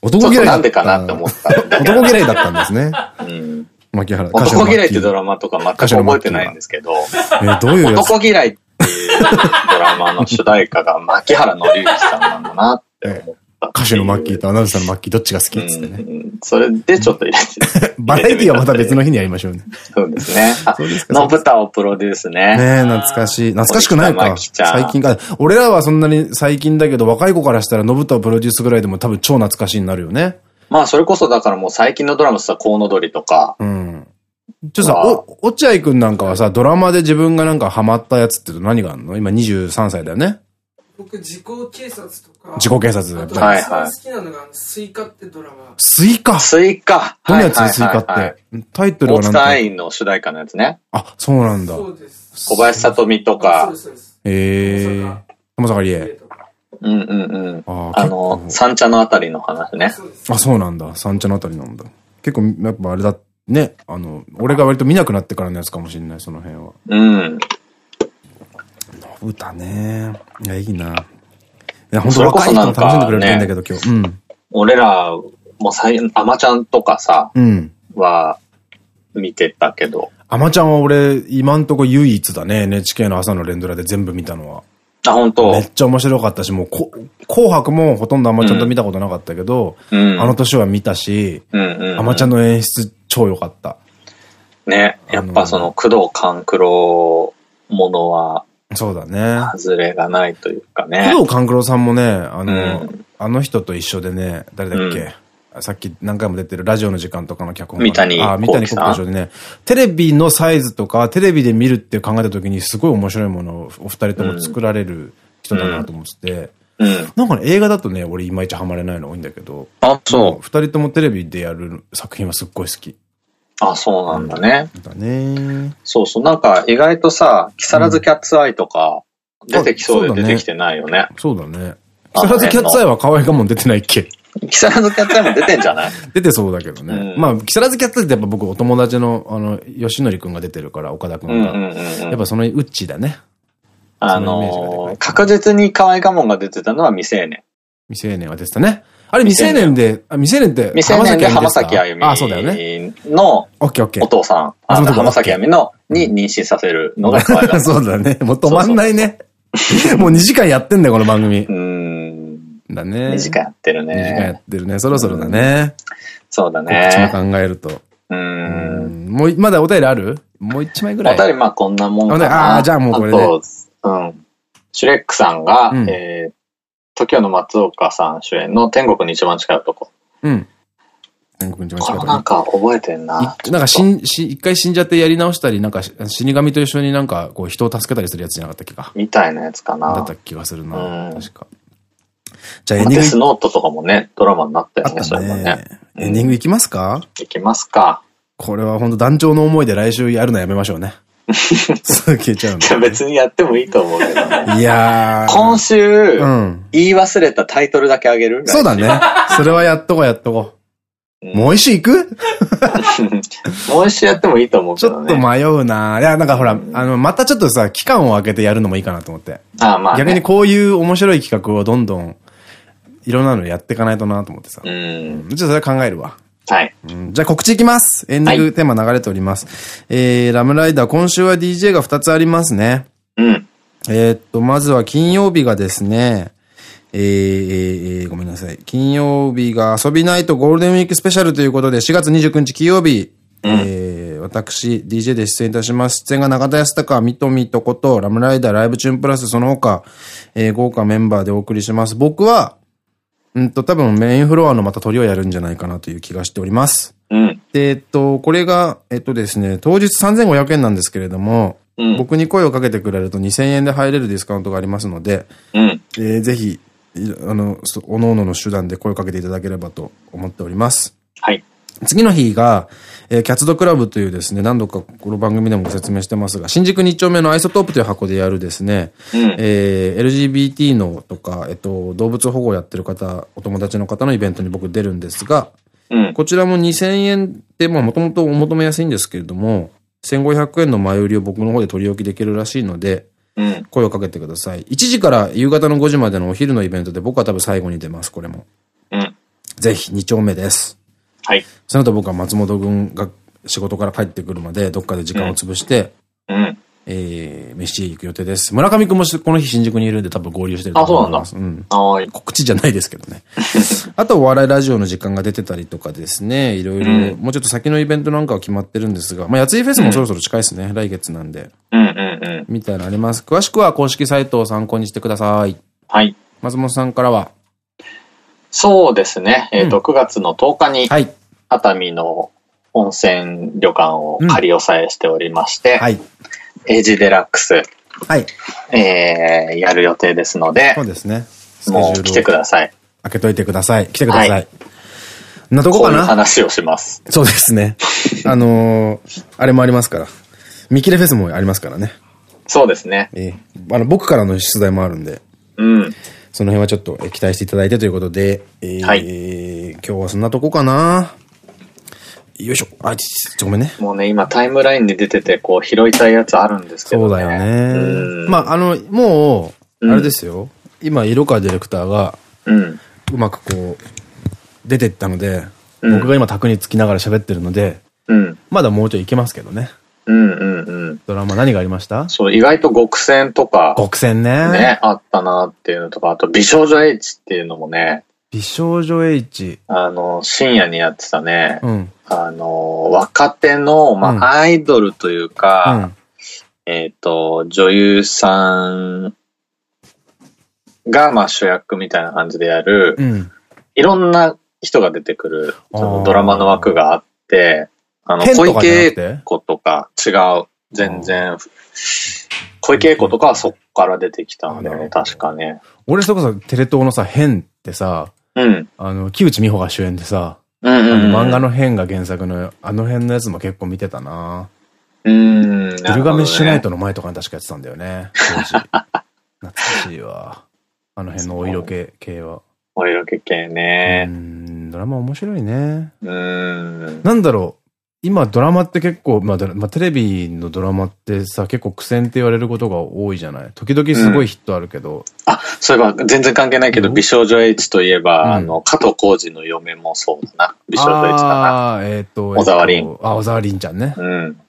男嫌いだったなんでかなって思った。男嫌いだったんですね。うん。牧原。男嫌いってドララマとか全く覚えてないんですけど、マ。えーどういう男嫌いっていうドラマの主題歌が牧原紀之さんなんだなって思って。歌手のマッキーとアナウンサーのマッキーどっちが好きっつってね。うんそれでちょっと入れて。バラエティはまた別の日にやりましょうね。そうですね。あそうですかのぶたをプロデュースね。ねえ、懐かしい。懐かしくないか。最近か。俺らはそんなに最近だけど、若い子からしたら、のぶたをプロデュースぐらいでも多分超懐かしいになるよね。まあそれこそだからもう最近のドラマさ、コウノドリとか、うん。ちょっとさ、お、落合くんなんかはさ、ドラマで自分がなんかハマったやつって何があるの？今23歳だよね。僕、時効警察とか。時効警察はい一番好きなのが、スイカってドラマ。スイカ？スイカ？どんなやつ？はいはいスイカっはいはいて。タイトル大はなんか。塚愛の主題歌のやつね。あ、そうなんだ。そうです。小林聡美とそうかで。す、そうです。ええ。友坂理恵。うんうんうん。ああーの、結三茶のあたりの話ね。あ、そうなんだ。三茶のあたりなんだ。結構、やっぱあれだ、ね。あの、俺が割と見なくなってからのやつかもしれない、その辺は。うん。歌ね。いや、いいな。いや、本当若い人そなんかも楽しんでくれるんだけど、今日。うん。俺ら、もう最、アマちゃんとかさ、うん。は、見てたけど。アマちゃんは俺、今んとこ唯一だね。NHK の朝の連ドラで全部見たのは。あ、本当？めっちゃ面白かったし、もうこ、紅白もほとんどアマちゃんと見たことなかったけど、うん。あの年は見たし。アマちゃんの演出超良かった。ね。やっぱその、工藤官九郎ものは、そうだね。外れがないというかね。工藤官九郎さんもね、あの、うん。あの人と一緒でね、誰だっけ、さっき何回も出てるラジオの時間とかの脚本三谷あ、三谷幸喜さん。でね、テレビのサイズとか、テレビで見るって考えた時にすごい面白いものをお二人とも作られる人だなと思ってて、うん。なんかね、映画だとね、俺いまいちハマれないの多いんだけど、あ、そ二人ともテレビでやる作品はすっごい好き。う。あ、そうなんだね。だね。そうそう。なんか、意外とさ、木更津キャッツアイとか、出てきそうで出てきてないよね。そうだね。あ木更津キャッツアイは可愛いかも出てないっけ？木更津キャッツアイも出てんじゃない？出てそうだけどね。うんまあ、木更津キャッツアイってやっぱ僕お友達の、あの、吉典くんが出てるから、岡田くんんうんうんうん。やっぱそのウッチーだね。あそのー確実に河合我門が出てたのは未成年。未成年は出てたね。あれ未成年で、あ未成年って未成年で浜崎あゆみあ、そうだよね。のオッケーオッケー。お父さん、あ浜崎あゆみの、に妊娠させるのが。そうだね。もう止まんないね。もう2時間やってんだよ、この番組う。ーん。だね。2時間やってる2時間やね。ってるね。そろそろだね。そうだこっちもね。考えると。う。うんんもう、まだお便りある？もう一枚ぐらい。お便りまあこんなもんかあな。ーじゃあもうこれでうん。シュレックさんが、うんえー、TOKIO の松岡さん主演の天国に一番近い男。うん。天国に一番これ近いもなんか覚えてんな。いなんか死ん、死一回死んじゃってやり直したり、なんか死神と一緒になんかこう人を助けたりするやつじゃなかったっけか。みたいなやつかな。だった気がするな。うん確か。じゃあエンディングデスノートとかもね、ドラマになったよね、あったそれもね。ね。エンディングいきますか？いきますか。これは本当団長の思いで来週やるのやめましょうね。すぐ消えちゃうんいや、別にやってもいいと思うけどね。いやー。今週、うん。言い忘れたタイトルだけあげる？そうだね。それはやっとこうやっとこう。うんもう一周行く？もう一周やってもいいと思うちけどね。ょっと迷うな。いや、なんかほら、あの、またちょっとさ、期間を空けてやるのもいいかなと思って。あまあ、ね。逆にこういう面白い企画をどんどん、いろんなのやっていかないとなと思ってさ。うん。じゃあそれ考えるわ。はい。うんじゃあ告知いきます。エンディングテーマ流れております。えー、ラムライダー、今週は DJ が2つありますね。うん。えーっと、まずは金曜日がですね、えー、えー、ごめんなさい。金曜日が遊びナイトゴールデンウィークスペシャルということで、4月29日金曜日、うん、えー、私、DJ で出演いたします。出演が中田康隆、ミトミトこと、ラムライダー、ライブチューンプラス、その他、えー、豪華メンバーでお送りします。僕は、うんと、多分メインフロアのまた鳥をやるんじゃないかなという気がしております。うん。で、えっと、これが、えっとですね、当日3500円なんですけれども、うん、僕に声をかけてくれると2000円で入れるディスカウントがありますので、うん、えー、ぜひ、あの、おのおのの手段で声をかけていただければと思っております。はい。次の日が、えー、キャッツドクラブというですね、何度かこの番組でもご説明してますが、新宿2丁目のアイソトープという箱でやるですね、うん、えー、LGBT のとか、えっと、動物保護をやってる方、お友達の方のイベントに僕出るんですが、うん、こちらも2000円で、まあもともとお求めやすいんですけれども、1500円の前売りを僕の方で取り置きできるらしいので、うん、声をかけてください。1時から夕方の5時までのお昼のイベントで僕は多分最後に出ます、これも。うん。ぜひ、2丁目です。はい。その後僕は松本君が仕事から帰ってくるまで、どっかで時間を潰して、うん。えー、飯行く予定です。村上くんもこの日新宿にいるんで多分合流してると思います。あ、そうなんだ。うん。告知じゃないですけどね。あと、お笑いラジオの時間が出てたりとかですね、いろいろ、うん、もうちょっと先のイベントなんかは決まってるんですが、まあ、やついフェスもそろそろ近いですね。うん、来月なんで。うんうんうん。みたいなのあります。詳しくは公式サイトを参考にしてください。はい。松本さんからはそうですね。えっ、ー、と、うん、9月の10日に、はい。熱海の温泉旅館を仮押さえしておりまして、はい。エイジデラックス。はい。えー、やる予定ですので。そうですね。もう来てください。開けといてください。来てください。はい、なとこかな？話をします。そうですね。あのー、あれもありますから。見切れフェスもありますからね。そうですね。えー、あの、僕からの出題もあるんで。うん。その辺はちょっと期待していただいてということで、えー、はい、今日はそんなとこかな。よいしょ。あ、ちょ、ごめんね。もうね、今タイムラインに出てて、こう、拾いたいやつあるんですけど、ね、そうだよね。まあ、あの、もう、あれですよ。うん、今、色川ディレクターが、うん。うまくこう、出てったので、うん、僕が今卓につきながら喋ってるので、うん。まだもうちょいいけますけどね。うんうんうん。ドラマ何がありました？そう、意外と極戦とか。極戦ね。ね、あったなっていうのとか、あと美少女 H っていうのもね。美少女 H。あの、深夜にやってたね。うん。あの、若手の、まあ、アイドルというか、うん、えっと、女優さんが、まあ、主役みたいな感じでやる、うん、いろんな人が出てくる、そのドラマの枠があって、あの、小池栄子とか違う。全然。小池栄子とかはそっから出てきたんだよね、確かね。俺そこそテレ東のさ、変ってさ、うん。あの、木内美穂が主演でさ、漫画の変が原作の、あの辺のやつも結構見てたなうん。ギルガメッシュナイトの前とかに確かやってたんだよね、当時。懐かしいわ。あの辺のお色気系は。お色気系ね。うん、ドラマ面白いね。うん。なんだろう。今ドラマって結構、まあ、まあ、テレビのドラマってさ、結構苦戦って言われることが多いじゃない？時々すごいヒットあるけど。うん、あ、そういえば全然関係ないけど、美少女 H といえば、うん、あの、加藤浩次の嫁もそうだな。美少女 H だな。ああ、えっ、と、小沢凛。あ、小沢凛ちゃんね。うん。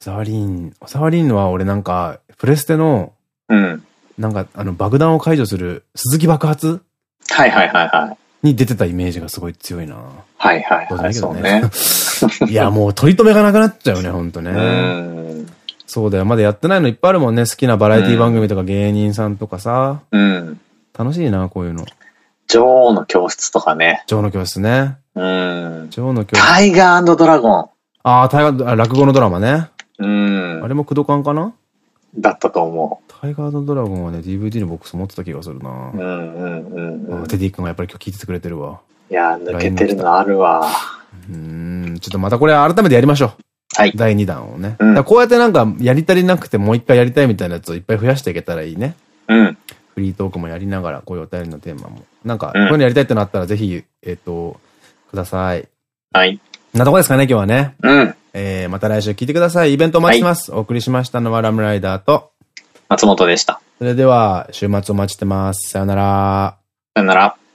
小沢凛、小沢凛のは俺なんか、プレステの、うん。なんか、あの、爆弾を解除する、鈴木爆発？はいはいはいはい。に出てたイメージがすごい強いな。はいはいはい。そうね。いや、もう取り留めがなくなっちゃうよね、ほんとね。そうだよ。まだやってないのいっぱいあるもんね。好きなバラエティ番組とか芸人さんとかさ。うん。楽しいな、こういうの。女王の教室とかね。女王の教室ね。うん。女王の教室。タイガードラゴン。ああ、タイガー、落語のドラマね。うん。あれもクドカンかな？だったと思う。タイガードドラゴンはね、DVD のボックス持ってた気がするな。うんうんうんうん。テディ君がやっぱり今日聞いててくれてるわ。いや、抜けてるのあるわ。うん、ちょっとまたこれ改めてやりましょう。はい。第2弾をね。うん、こうやってなんかやり足りなくてもう一回やりたいみたいなやつをいっぱい増やしていけたらいいね。うん。フリートークもやりながら、こういうお便りのテーマも。なんか、こういうのやりたいってなったらぜひ、えっ、と、ください。はい。なとこですかね、今日はね。うん。えー、また来週聞いてください。イベントお待ちします。はい、お送りしましたのはラムライダーと、松本でした。それでは、週末お待ちしてます。さよなら。さよなら。